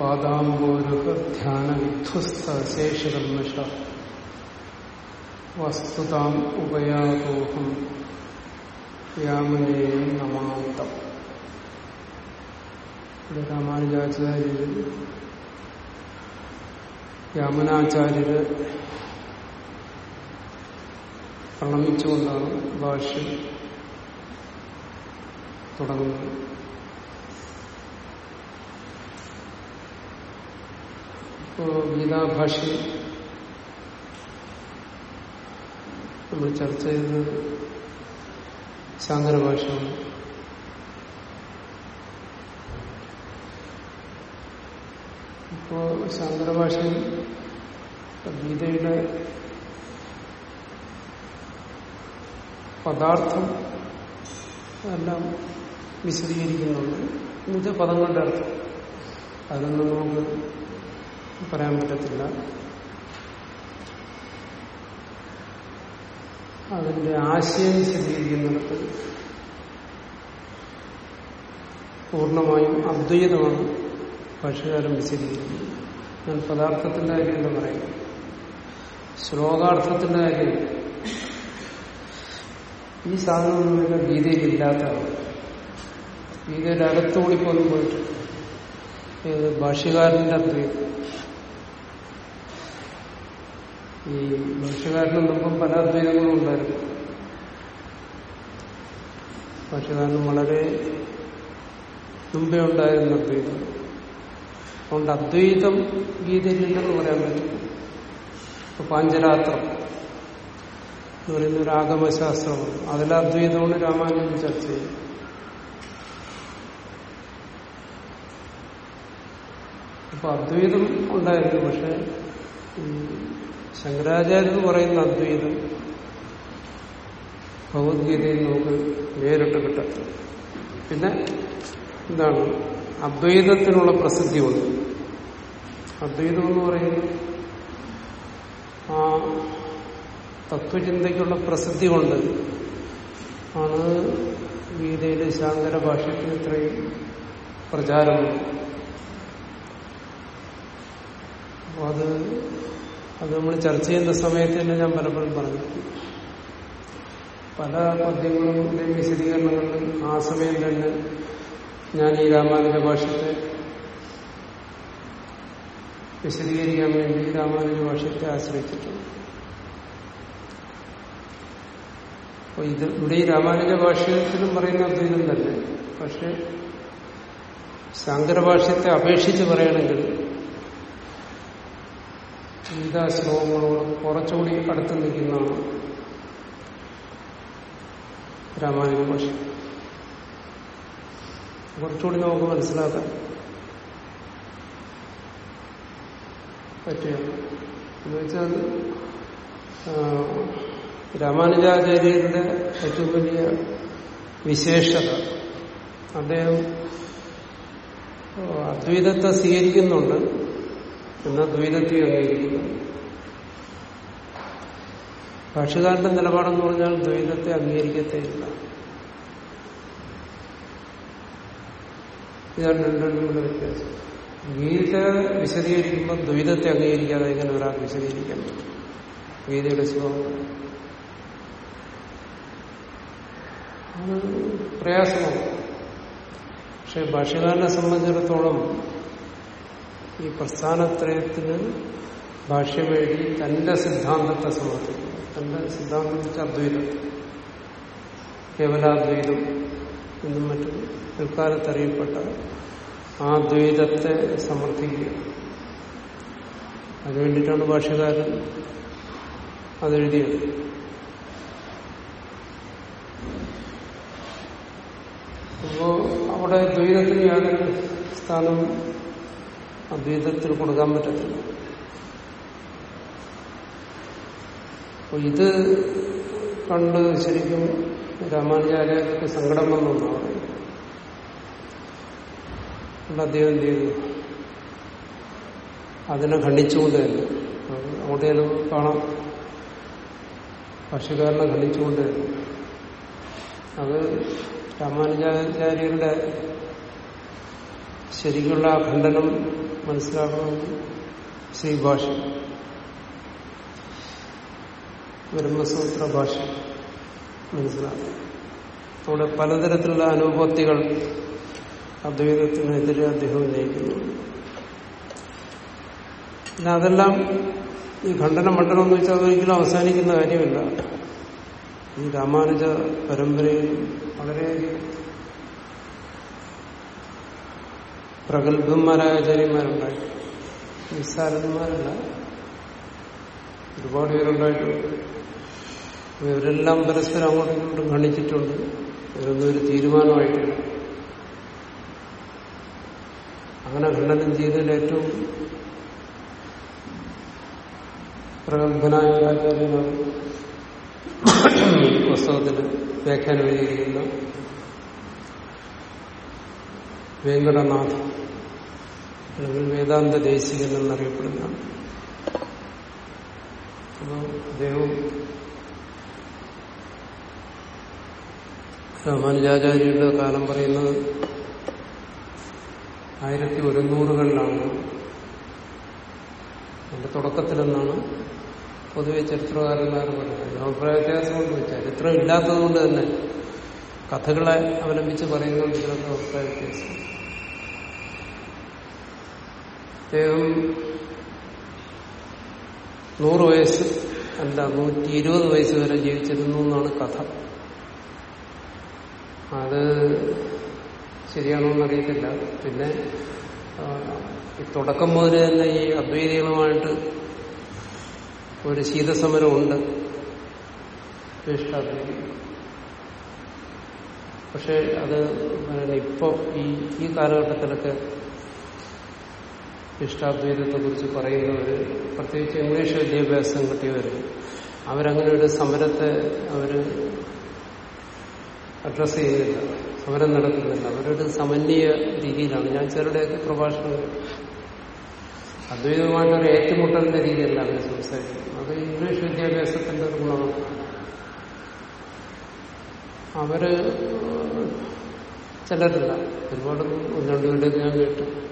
പാദാംബോരുഹധ്യാനവിധ്വസ്തശേഷകർമ്മഷ വസ്തുതാം ഉപയാതോഹം യാമനേയം നമാന്തം. ഇവിടെ രാമാനുജാചാര്യർ യാമനാചാര്യര് പ്രണമിച്ചുകൊണ്ടാണ് ഭാഷ്യം തുടങ്ങുന്നത് ഇപ്പോ ഗീതാഭാഷ്യം നമ്മൾ ചർച്ച ചെയ്യുന്നത് ഭാഷ ഇപ്പോ ശാങ്കരഭാഷയിൽ ഗീതയുടെ പദാർത്ഥം എല്ലാം വിശദീകരിക്കുന്നുണ്ട് എന്നുവെച്ചാൽ പദങ്ങളുടെ അർത്ഥം. അതൊന്നും നമുക്ക് പറയാൻ പറ്റത്തില്ല. അതിന്റെ ആശയം വിശദീകരിക്കുന്നിടത്ത് പൂർണമായും അദ്വൈതമാണ് ഭാഷകാരം വിശദീകരിക്കുന്നത്. ഞാൻ പദാർത്ഥത്തിന്റെ കാര്യമല്ല പറയുന്നത് ശ്ലോകാർത്ഥത്തിന്റെ കാര്യം. ഈ സാധനമൊന്നും ഗീതയിലില്ലാത്തതാണ്. ഗീതയുടെ അകത്തുകൂടി പോലും പോയിട്ട് ഭാഷകാരന്റെ അദ്വൈതം. ഈ ഭാഷ്യകാരന് മുമ്പും പല അദ്വൈതങ്ങളും ഉണ്ടായിരുന്നു. ഭാഷ്യകാരനും വളരെ മുമ്പേ ഉണ്ടായിരുന്ന അദ്വൈതം. അതുകൊണ്ട് അദ്വൈതം ഗീതയിലില്ലെന്ന് പറയാൻ പറ്റും ഇപ്പൊ പാഞ്ചരാത്രം എന്ന് പറയുന്ന ഒരു ആഗമശാസ്ത്രമാണ്. അതിലെ അദ്വൈതമാണ് രാമായണം ചർച്ച ചെയ്യും അപ്പൊ അദ്വൈതം ഉണ്ടായിരുന്നു പക്ഷെ ശങ്കരാചാര്യർ പറയുന്ന അദ്വൈതം ഭഗവത്ഗീതയിൽ നമുക്ക് നേരിട്ട് കിട്ടത്തില്ല പിന്നെ എന്താണ് അദ്വൈതത്തിനുള്ള പ്രസിദ്ധി ഉണ്ട് അദ്വൈതം എന്ന് പറയുന്നത് ആ തത്വചിന്തയ്ക്കുള്ള പ്രസിദ്ധി കൊണ്ട് ആണ് ഗീതയിലെ ശാങ്കര ഭാഷയ്ക്ക് ഇത്രയും പ്രചാരമുണ്ട് അത് അത് നമ്മൾ ചർച്ച ചെയ്യുന്ന സമയത്ത് തന്നെ ഞാൻ പലപ്പോഴും പറഞ്ഞു. പല പദ്യങ്ങളും വിശദീകരണങ്ങളിലും ആ സമയം തന്നെ ഞാൻ ഈ രാമാനുജ ഭാഷത്തെ വിശദീകരിക്കാൻ വേണ്ടി രാമാനുജ ഭാഷത്തെ ആശ്രയിച്ചിട്ടുണ്ട്. അപ്പൊ ഇത് ഇവിടെ ഈ രാമാനുജ ഭാഷ്യത്തിലും പറയുന്ന അദ്വൈതം തന്നെ. പക്ഷെ ശങ്കരഭാഷ്യത്തെ അപേക്ഷിച്ച് പറയണമെങ്കിൽ ഗീതാ ശ്ലോകങ്ങളോട് കുറച്ചുകൂടി അടുത്ത് നിൽക്കുന്നതാണ് രാമായണ ഭാഷ. കുറച്ചുകൂടി നമുക്ക് മനസ്സിലാക്കാൻ പറ്റുകയാണ്. എന്നുവെച്ചാൽ രാമാനുജാചാര്യരുടെ ഏറ്റവും വലിയ വിശേഷത അദ്ദേഹം അദ്വൈതത്തെ സ്വീകരിക്കുന്നുണ്ട്. എന്നാൽ ദ്വൈതത്തെ അംഗീകരിക്കുന്നു ഭാഷകാരന്റെ നിലപാടെന്ന് പറഞ്ഞാൽ ദ്വൈതത്തെ അംഗീകരിക്കത്തേയില്ല ഇതാണ് രണ്ടും കൂടെ വ്യത്യാസം. ഗീത വിശദീകരിക്കുമ്പോൾ ദ്വൈതത്തെ അംഗീകരിക്കാതെ എങ്ങനെ ഒരാൾ വിശദീകരിക്കാൻ പറ്റും. ഗീതയുടെ സ്വഭാവം പ്രയാസമാണ്. പക്ഷെ ഭാഷകാരനെ സംബന്ധിച്ചിടത്തോളം ഈ പ്രസ്ഥാനത്രയത്തിന് ഭാഷ്യം എഴുതി തന്റെ സിദ്ധാന്തത്തെ സമർപ്പിക്കുക തന്റെ സിദ്ധാന്തം വെച്ചാൽ അദ്വൈതം. കേവലാദ്വൈതം എന്നും മറ്റും പിൽക്കാലത്ത് അറിയപ്പെട്ട ആ ദ്വൈതത്തെ സമർത്ഥിക്കുക. അതിനുവേണ്ടിയിട്ടാണ് ഭാഷകാരൻ അതെഴുതിയത്. അപ്പോ അവിടെ ദ്വൈതത്തിന് യാതൊരു സ്ഥാനവും അദ്വൈതത്തിൽ കൊടുക്കാൻ പറ്റത്തില്ല. അപ്പൊ ഇത് കണ്ട് ശരിക്കും രാമാനുചാര്യക്ക് സങ്കടം വന്നൊന്നാണ് അദ്ദേഹം എന്ത് ചെയ്തു? അതിനെ ഖണ്ഡിച്ചുകൊണ്ട് തന്നെ അവിടെ കാണാം. ഭക്ഷ്യക്കാരനെ ഖണ്ഡിച്ചുകൊണ്ട് തന്നെ അത് രാമാനുജാചാര്യരുടെ ശരിക്കുള്ള ഖണ്ഡനം മനസ്സിലാക്കണമെങ്കിൽ ശ്രീഭാഷ ബ്രഹ്മസൂത്ര ഭാഷ. മനസ്സിലാക്കണം. അവിടെ പലതരത്തിലുള്ള അനുഭൂതികൾ അദ്വൈതത്തിനെതിരെ അദ്ദേഹം ഉന്നയിക്കുന്നു. പിന്നെ അതെല്ലാം ഈ ഖണ്ഡന മണ്ഡലം എന്ന് വെച്ചാൽ അതൊരിക്കലും അവസാനിക്കുന്ന കാര്യമില്ല. ഈ രാമാനുജ പരമ്പരയിൽ വളരെയധികം പ്രഗത്ഭന്മാരായ ആചാര്യന്മാരുണ്ടായി നിസ്സാരന്മാരല്ല. ഒരുപാട് പേരുണ്ടായിട്ടുണ്ട്. ഇവരെല്ലാം പരസ്പരം അങ്ങോട്ടും ഇങ്ങോട്ടും ഖണ്ഡിച്ചിട്ടുണ്ട്. ഇവരൊന്നും ഒരു തീരുമാനമായിട്ടില്ല. അങ്ങനെ ഖണ്ഡനം ചെയ്തതിൽ ഏറ്റവും പ്രഗത്ഭനായ ആചാര്യനാണ് പുസ്തകത്തിൽ വ്യാഖ്യാനം എഴുതിയിരിക്കുന്ന വെങ്കടനാഥ് അല്ലെങ്കിൽ വേദാന്ത ദേശികൻ എന്നറിയപ്പെടുന്ന അപ്പോൾ അദ്ദേഹം രാമാനുജാചാര്യരുടെ കാലം പറയുന്നത് ആയിരത്തി ഒരുന്നൂറുകളിലാണ്. അതിന്റെ തുടക്കത്തിലെന്നാണ് പൊതുവെ ചരിത്രകാരന്മാർ പറയുന്നത്. അഭിപ്രായ വെച്ചാൽ ചരിത്രം ഇല്ലാത്തത് കൊണ്ട് തന്നെ കഥകളെ അവലംബിച്ച് പറയുന്നുണ്ട് ഇതിനൊക്കെ അഭിപ്രായ വ്യത്യാസം അദ്ദേഹം നൂറ് വയസ്സ് അല്ല നൂറ്റി ഇരുപത് വയസ്സ് വരെ ജീവിച്ചിരുന്നു എന്നാണ് കഥ. അത് ശരിയാണോ എന്നറിയത്തില്ല പിന്നെ ഈ തുടക്കം മുതൽ തന്നെ ഈ അദ്വൈതികളുമായിട്ട് ഒരു ശീതസമരമുണ്ട്. ഇഷ്ടാദ്വൈതി പക്ഷെ അത് ഇപ്പോൾ ഈ ഈ കാലഘട്ടത്തിലൊക്കെ ഇഷ്ടാദ്വൈതത്തെ കുറിച്ച് പറയുന്നവർ പ്രത്യേകിച്ച് ഇംഗ്ലീഷ് വിദ്യാഭ്യാസം കിട്ടിയവർ അവരങ്ങനെ ഒരു സമരത്തെ അവർ അഡ്രസ് ചെയ്യുന്നില്ല സമരം നടത്തുന്നില്ല. അവരൊരു സമന്വയ രീതിയിലാണ്. ഞാൻ ചിലരുടെയൊക്കെ പ്രഭാഷണങ്ങൾ അദ്വൈതമായിട്ടൊരു ഏറ്റുമുട്ടലിന്റെ രീതിയല്ല അവർ സംസാരിക്കുന്നത്. അത് ഇംഗ്ലീഷ് വിദ്യാഭ്യാസത്തിന്റെ ഒരു ഗുണമാണ്. അവർ ചിലരില്ല. ഒരുപാട് ഒന്ന് രണ്ടുപേരുടെ ഞാൻ കേട്ടു.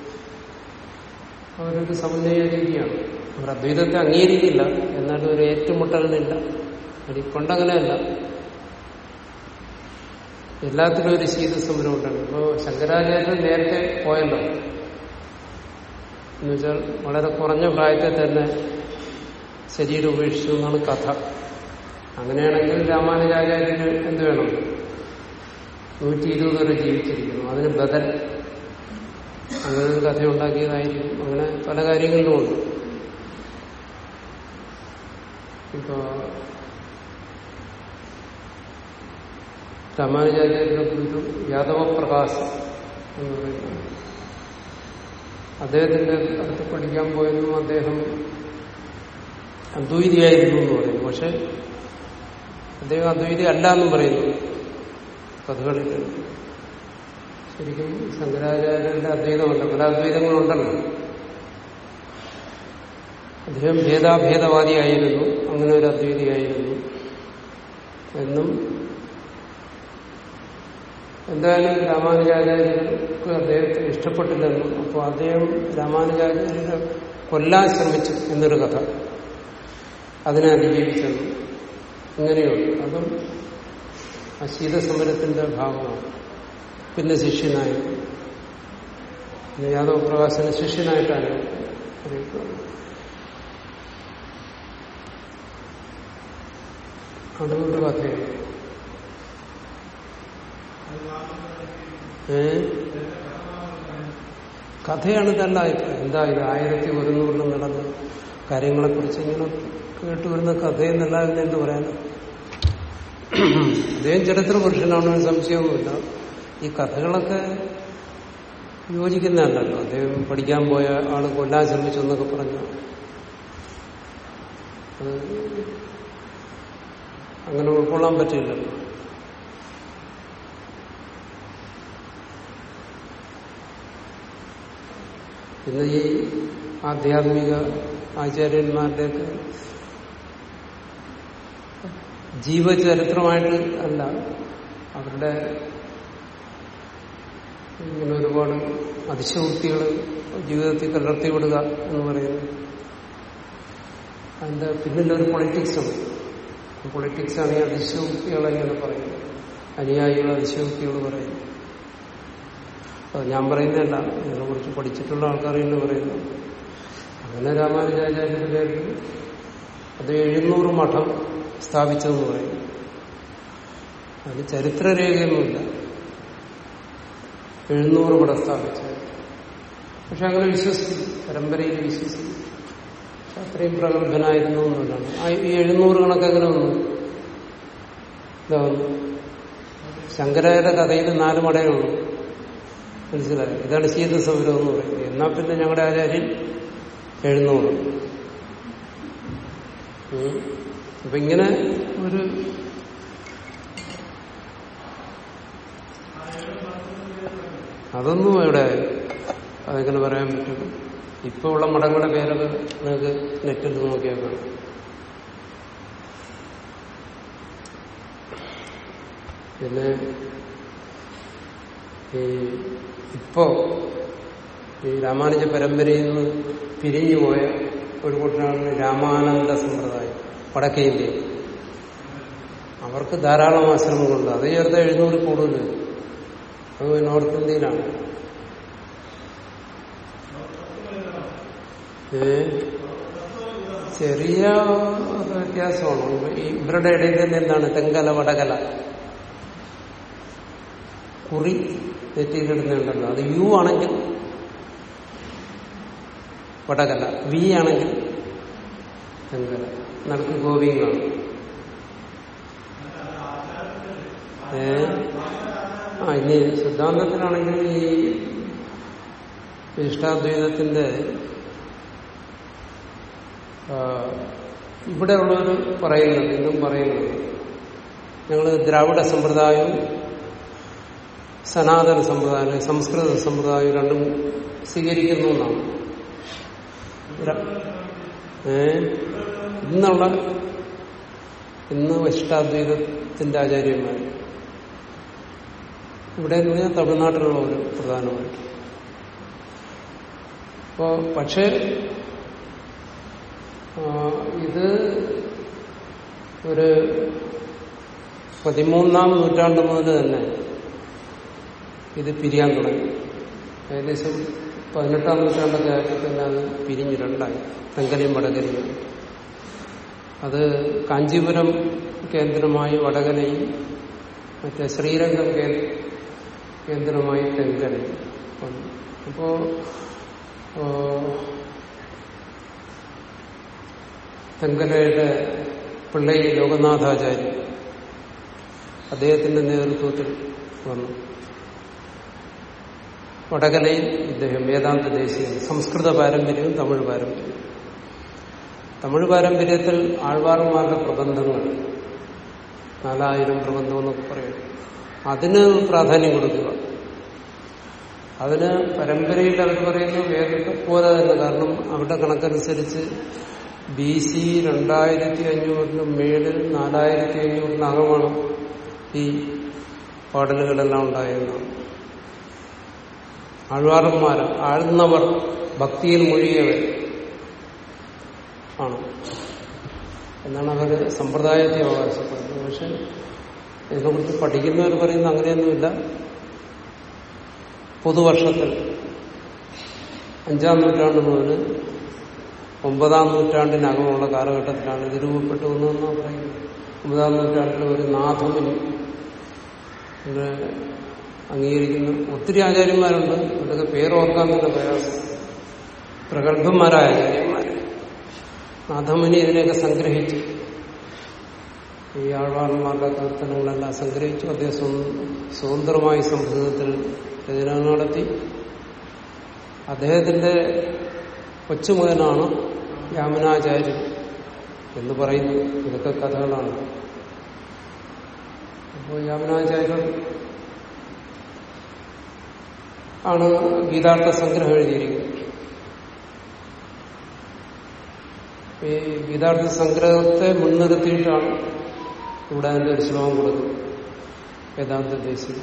അവരൊരു സമന്വയ രീതിയാണ്. അവർ അദ്വൈതത്തെ അംഗീകരിക്കില്ല. എന്നാലും ഒരു ഏറ്റുമുട്ടലിനില്ല. അത് കൊണ്ടങ്ങനെയല്ല. എല്ലാത്തിനും ഒരു ശീതസമരം ഉണ്ടാണ്. ഇപ്പോ ശങ്കരാചാര്യൻ നേരത്തെ പോയല്ലോ. എന്നുവെച്ചാൽ വളരെ കുറഞ്ഞ പ്രായത്തിൽ തന്നെ ശരീരം ഉപേക്ഷിച്ചു എന്നാണ് കഥ. അങ്ങനെയാണെങ്കിൽ രാമാനുജാചാര്യന് എന്ത് വേണം? നൂറ്റി ഇരുപത് വരെ ജീവിച്ചിരിക്കുന്നു. അതിന് ബദൽ. അങ്ങനെ ഒരു കഥ ഉണ്ടാക്കിയതായിരിക്കും. അങ്ങനെ പല കാര്യങ്ങളിലും ഉണ്ട്. ഇപ്പോ രാമാനുചാര്യരുടെ ഗുരു യാദവ പ്രകാശ് എന്ന് പറയുന്നത് അദ്ദേഹത്തിന്റെ അടുത്ത് പഠിക്കാൻ പോയെന്നും അദ്ദേഹം അദ്വൈതിയായിരുന്നു എന്ന് പറയുന്നു. പക്ഷെ അദ്ദേഹം അദ്വൈതി അല്ല എന്നും പറയുന്നു കഥകളിൽ. ശരിക്കും ശങ്കരാചാര്യന്റെ അദ്വൈതമുണ്ട്. പല അദ്വൈതങ്ങളുണ്ടല്ലോ അദ്ദേഹം ഭേദാഭേദവാദിയായിരുന്നു. അങ്ങനെ ഒരു അദ്വൈതിയായിരുന്നു. എന്നും എന്തായാലും രാമാനുജാചാര്യർക്ക് അദ്ദേഹത്തെ ഇഷ്ടപ്പെട്ടില്ലെന്നും അപ്പോൾ അദ്ദേഹം രാമാനുജാചാര്യരെ കൊല്ലാൻ ശ്രമിച്ചു എന്നൊരു കഥ അതിനെ അതിജീവിച്ചെന്നും ഇങ്ങനെയുണ്ട്. അതും ആ ശീതസമരത്തിന്റെ ഭാഗമാണ്. പിന്നെ ശിഷ്യനായി. യാദവ പ്രകാശന ശിഷ്യനായിട്ടാണ് അറിയപ്പെടുന്നത് കഥയാണ് ഏ? കഥയാണ് ഇതല്ല എന്താ ഇത് ആയിരത്തി ഒരുന്നൂറിലും നടന്ന കാര്യങ്ങളെക്കുറിച്ച് ഇങ്ങനെ കേട്ടു വരുന്ന കഥയെന്നല്ല എന്ന് എന്ത് പറയാൻ അദ്ദേഹം ചരിത്ര പുരുഷനാണെന്ന് സംശയമൊന്നുമില്ല. ഈ കഥകളൊക്കെ യോജിക്കുന്നതല്ലല്ലോ അദ്ദേഹം പഠിക്കാൻ പോയ ആൾ കൊല്ലാൻ ശ്രമിച്ചു എന്നൊക്കെ പറഞ്ഞു. അത് അങ്ങനെ ഉൾക്കൊള്ളാൻ പറ്റില്ലല്ലോ ഇന്ന് ഈ ആധ്യാത്മിക ആചാര്യന്മാരുടെയൊക്കെ ജീവചരിത്രമായിട്ട് അല്ല അവരുടെ ഇങ്ങനെ ഒരുപാട് അതിശയോക്തികൾ ജീവിതത്തിൽ കലർത്തി വിടുക എന്ന് പറയുന്നത്. അതിന്റെ പിന്നിലൊരു ഒരു പൊളിറ്റിക്സും പൊളിറ്റിക്സ് ആണ് ഈ അതിശയോക്തികളെ ഇങ്ങനെ പറയുന്നത്. അനുയായികൾ അതിശയോക്തികൾ പറയുന്നു അത് ഞാൻ പറയുന്നതല്ല ഇതിനെ കുറിച്ച് പഠിച്ചിട്ടുള്ള ആൾക്കാർ തന്നെ പറയുന്നു. അങ്ങനെ രാമാനുജാചാര്യന്റെ അത് എഴുന്നൂറ് മഠം സ്ഥാപിച്ചതെന്ന് പറയും അതിന് ചരിത്രരേഖയൊന്നുമില്ല. എഴുന്നൂറ് ഇവിടെ സ്ഥാപിച്ചത്. പക്ഷെ അങ്ങനെ വിശ്വസിക്കും പരമ്പരയിൽ വിശ്വസിക്കും അത്രയും പ്രഗത്ഭനായിരുന്നു എന്നുള്ളതാണ്. ഈ എഴുന്നൂറ് കണക്കെങ്ങനെ വന്നു? ഇതാവുന്നു ശങ്കരായുടെ കഥയിൽ നാല് മടയുള്ളൂ മനസ്സിലായി? ഇതാണ് ശീത സൗരം എന്ന് പറയുന്നത്. എന്നാ പിന്നെ ഞങ്ങളുടെ ആചാര്യൻ എഴുന്നൂറ്. അപ്പൊ ഇങ്ങനെ ഒരു അതൊന്നും ഇവിടെ അതെങ്ങനെ പറയാൻ പറ്റും ഇപ്പൊ ഉള്ള മഠങ്ങളുടെ പേരൊക്കെ നിങ്ങൾക്ക് നെറ്റിൽ നോക്കിയാൽ കാണും. പിന്നെ ഈ ഇപ്പോ ഈ രാമാനുജ പരമ്പരയിൽ നിന്ന് പിരിഞ്ഞു പോയ ഒരു കൂട്ടരാണ് രാമാനന്ദ സമ്പ്രദായം വടക്കേ ഇന്ത്യ അവർക്ക് ധാരാളം ആശ്രമങ്ങളുണ്ട്. അത് ചേർത്ത് എഴുന്നൂറ് കൂടുതൽ അത് നോർത്ത് ഇന്ത്യയിലാണ്. ചെറിയ വ്യത്യാസമാണ്. ഇവരുടെ ഇടയിൽ തന്നെ എന്താണ്? തെങ്കല വടകല. കുറി തെറ്റിയിലിടുന്നുണ്ടല്ലോ അത് യു ആണെങ്കിൽ വടകല വി ആണെങ്കിൽ തെങ്കല. നടക്ക് ഗോപിയും കാണും ഏ? ആ ഇനി സിദ്ധാന്തത്തിലാണെങ്കിൽ ഈ ഇഷ്ടാദ്വൈതത്തിന്റെ ഇവിടെ ഇവിടെയുള്ളവർ പറയുന്നത് ഇന്നും പറയുന്നത്. ഞങ്ങൾ ദ്രാവിഡ സമ്പ്രദായവും സനാതന സമ്പ്രദായം സംസ്കൃത സമ്പ്രദായം രണ്ടും സ്വീകരിക്കുന്നു എന്നാണ്. ഇന്നുള്ള ഇന്ന് വശിഷ്ടാദ്വൈതത്തിന്റെ ആചാര്യന്മാർ ഇവിടെ എന്ന് പറഞ്ഞാൽ തമിഴ്നാട്ടിലുള്ളവർ പ്രധാനമായിട്ട്. അപ്പോ പക്ഷേ ഇത് ഒരു പതിമൂന്നാം നൂറ്റാണ്ട് മുതൽ തന്നെ ഇത് പിരിയാൻ തുടങ്ങി. ഏകദേശം പതിനെട്ടാം നൂറ്റാണ്ടൊക്കെ ആയപ്പോൾ തന്നെ അത് പിരിഞ്ഞ് രണ്ടായി. തെങ്കലയും വടകരയും. അത് കാഞ്ചീപുരം കേന്ദ്രമായി വടകരയും മറ്റേ ശ്രീരംഗം കേന്ദ്രമായി വന്നു അപ്പോ തെങ്കലയുടെ പിള്ളൈ ലോകനാഥാചാര്യ അദ്ദേഹത്തിന്റെ നേതൃത്വത്തിൽ വന്നു. വടകലയിൽ ഇദ്ദേഹം വേദാന്ത ദേശീയ സംസ്കൃത പാരമ്പര്യവും തമിഴ് പാരമ്പര്യവും. തമിഴ് പാരമ്പര്യത്തിൽ ആൾവാർമാരുടെ പ്രബന്ധങ്ങൾ നാലായിരം പ്രബന്ധം എന്നൊക്കെ പറയും അതിന് പ്രാധാന്യം കൊടുക്കുക. അതിന് പരമ്പരയിൽ അവർ പറയുന്നു വേദത്തെ പോലെ തന്നെ. കാരണം അവരുടെ കണക്കനുസരിച്ച് ബി സി രണ്ടായിരത്തി അഞ്ഞൂറിന് മേളിൽ നാലായിരത്തി അഞ്ഞൂറിനകമാണ് ഈ പാടലുകളെല്ലാം ഉണ്ടായിരുന്നത്. ആഴ്വാറന്മാർ ആഴ്ന്നവർ ഭക്തിയിൽ മുഴുകിയവർ ആണ്. എന്നാണ് അവർ സമ്പ്രദായത്തെ അവകാശപ്പെടുന്നത്. പക്ഷെ ഇതിനെക്കുറിച്ച് പഠിക്കുന്നവർ പറയുന്നത് അങ്ങനെയൊന്നുമില്ല. പുതുവർഷത്തിൽ അഞ്ചാം നൂറ്റാണ്ട് മുതൽ ഒമ്പതാം നൂറ്റാണ്ടിനകമുള്ള കാലഘട്ടത്തിലാണ് ഇത് രൂപപ്പെട്ടു വന്നതെന്നാണ് പറയുന്നത്. ഒമ്പതാം നൂറ്റാണ്ടിൽ ഒരു നാഥമുനി അംഗീകരിക്കുന്ന ഒത്തിരി ആചാര്യന്മാരുണ്ട്. ഇവിടെ പേരോർക്കാൻ തന്നെ പ്രയാസം. പ്രഗത്ഭന്മാരായ ആചാര്യന്മാർ നാഥമുനി ഇതിനെയൊക്കെ സംഗ്രഹിച്ചു. ഈ ആഴ്വാർമാരുടെ കീർത്തനങ്ങളെല്ലാം സംഗ്രഹിച്ചു അദ്ദേഹം സ്വ- സ്വതന്ത്രമായി സംസ്കൃതത്തിൽ രചന നടത്തി. അദ്ദേഹത്തിന്റെ കൊച്ചുമകനാണ് യാമനാചാര്യൻ എന്ന് പറയുന്നു ഇതൊക്കെ കഥകളാണ്. അപ്പോൾ യാമനാചാര്യൻ ആണ് ഗീതാർത്ഥ സംഗ്രഹം എഴുതിയിരിക്കുന്നത്. ഈ ഗീതാർത്ഥ സംഗ്രഹത്തെ മുൻനിർത്തിയിട്ടാണ് ഇവിടെ അതിന്റെ ഒരു ശ്ലോകം കൊടുക്കും വേദാന്ത ദേശീയ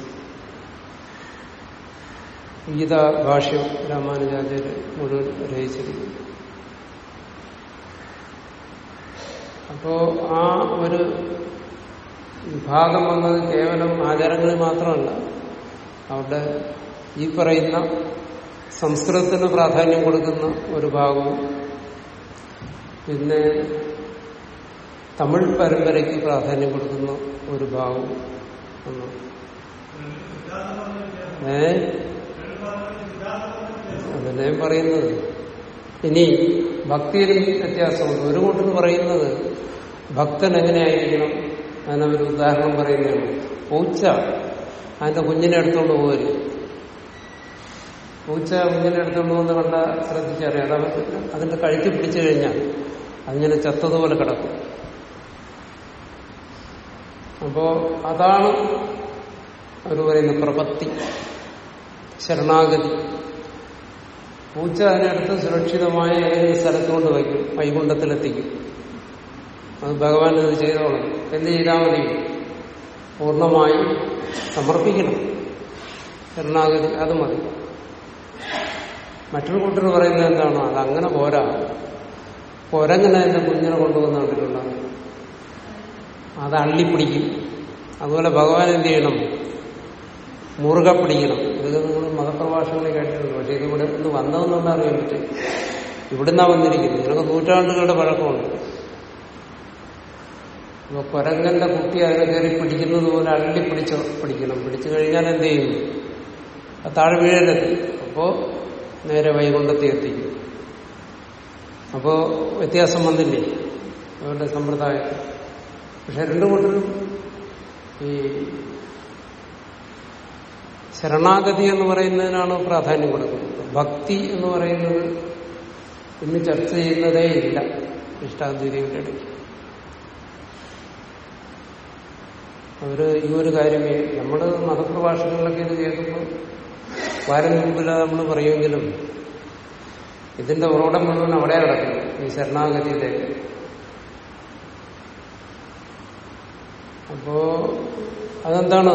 ഗീത ഭാഷ്യം രാമാനുജാചാര്യ മുഴുവൻ രചിച്ചിരിക്കുന്നു. അപ്പോ ആ ഒരു വിഭാഗം വന്നത് കേവലം ആചാരങ്ങളിൽ മാത്രമല്ല. അവിടെ ഈ പറയുന്ന സംസ്കൃതത്തിന് പ്രാധാന്യം കൊടുക്കുന്ന ഒരു ഭാഗവും പിന്നെ തമിഴ് പരമ്പരയ്ക്ക് പ്രാധാന്യം കൊടുക്കുന്ന ഒരു ഒന്നാണ് ഏ? അതന്നെ പറയുന്നത്. ഇനി ഭക്തിയിൽ വ്യത്യാസമുണ്ട്. ഒരു കൂട്ടർ പറയുന്നത് ഭക്തൻ എങ്ങനെയായിരിക്കണം? അതിനൊരു ഉദാഹരണം പറയുന്നതാണ് പൂച്ച അതിന്റെ കുഞ്ഞിനെ എടുത്തുകൊണ്ട് പോകരുത് പൂച്ച കുഞ്ഞിനെ എടുത്തുകൊണ്ട് പോകുന്ന കണ്ട ശ്രദ്ധിച്ചറിയാം. അത് അതിന്റെ കഴുത്തി പിടിച്ചു കഴിഞ്ഞാൽ അതിങ്ങനെ ചത്തതുപോലെ കിടക്കും. അപ്പോ അതാണ് അവർ പറയുന്ന പ്രപത്തി ശരണാഗതി. പൂച്ച അതിനടുത്ത് സുരക്ഷിതമായ ഏതെങ്കിലും സ്ഥലത്ത് കൊണ്ട് വയ്ക്കും. വൈകുണ്ഠത്തിലെത്തിക്കും. അത് ഭഗവാൻ ഇത് ചെയ്തോളും. എന്ത് ചെയ്താൽ മതി? പൂർണമായി സമർപ്പിക്കണം. ശരണാഗതി അത് മതി. മറ്റൊരു കൂട്ടർ പറയുന്നത് എന്താണോ? അതങ്ങനെ പോരാ. പോരങ്ങനെ എന്റെ കുഞ്ഞിനെ കൊണ്ടുവന്ന് കണ്ടിട്ടുണ്ടാകും അത് അള്ളിപ്പിടിക്കും. അതുപോലെ ഭഗവാൻ എന്ത് ചെയ്യണം? മുറുകെ പിടിക്കണം. ഇതൊക്കെ നിങ്ങൾ മതപ്രഭാഷണങ്ങൾ കേട്ടിട്ടുണ്ട് പക്ഷെ ഇത് ഇവിടെ നിന്ന് വന്നതെന്നുള്ള അറിയാൻ പറ്റും? ഇവിടുന്നാ വന്നിരിക്കുന്നത്. ഇതിനൊക്കെ നൂറ്റാണ്ടുകളുടെ പഴക്കമുണ്ട് ഇപ്പൊ കൊരങ്ങന്റെ കുട്ടി അതിനെ കയറി പിടിക്കുന്നത് പോലെ അള്ളി പിടിച്ച പിടിക്കണം. പിടിച്ചു കഴിഞ്ഞാൽ എന്ത് ചെയ്യും? അത് താഴെ വീഴരുത്. അപ്പോ നേരെ വൈകുണ്ഠത്തെ എത്തിക്കും. അപ്പോ വ്യത്യാസം വന്നില്ലേ? അവരുടെ സമ്പ്രദായത്തിൽ. പക്ഷെ കൂട്ടരും ഈ ശരണാഗതി എന്ന് പറയുന്നതിനാണ് പ്രാധാന്യം കൊടുക്കുന്നത്? ഭക്തി എന്ന് പറയുന്നത് ഇന്ന് ചർച്ച ചെയ്യുന്നതേ ഇല്ല. ഇഷ്ടാദ്വൈതികളുടെ ഇടയ്ക്ക് അവർ ഈ ഒരു കാര്യമേ നമ്മൾ മതപ്രഭാഷണങ്ങളൊക്കെ ഇത് കേൾക്കുമ്പോൾ വാരം മുമ്പില്ല നമ്മൾ പറയുമെങ്കിലും ഇതിന്റെ ഉറവിടം മുഴുവൻ അവിടെ കിടക്കുന്നു ഈ ശരണാഗതിയിലേക്ക്. അപ്പോ അതെന്താണ്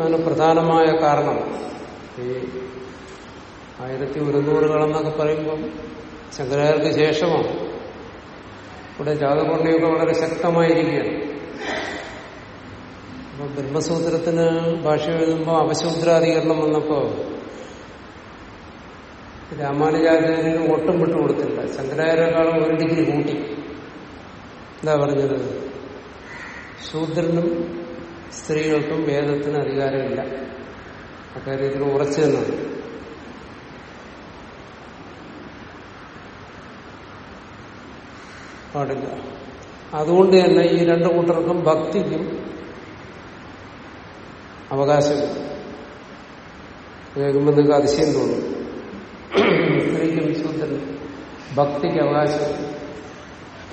അതിന് പ്രധാനമായ കാരണം? ഈ ആയിരത്തി ഒരുന്നൂറുകളെന്നൊക്കെ പറയുമ്പം ശങ്കരാചാര്യർക്ക് ശേഷമാണ് ഇവിടെ ജാതപൂർണയൊക്കെ വളരെ ശക്തമായിരിക്കുകയാണ്. അപ്പൊ ബ്രഹ്മസൂത്രത്തിന് ഭാഷ എഴുതുമ്പോൾ അപശൂദ്രാധികരണം വന്നപ്പോ രാമാനുജാചാര്യന് ഒട്ടും വിട്ടുകൊടുത്തില്ല. ശങ്കരാചാര്യക്കാളും ഒരു ഡിഗ്രി കൂട്ടി. എന്താ പറഞ്ഞത്? ശൂദ്രനും സ്ത്രീകൾക്കും വേദത്തിന് അധികാരമില്ല. അക്കാര്യത്തിൽ ഉറച്ചു തന്നത് പാടില്ല. അതുകൊണ്ട് തന്നെ ഈ രണ്ടു കൂട്ടർക്കും ഭക്തിക്കും അവകാശമില്ല. കേൾക്കുമ്പോൾ നിങ്ങൾക്ക് അതിശയം തോന്നും. സ്ത്രീക്കും ശൂദ്രനും ഭക്തിക്ക് അവകാശം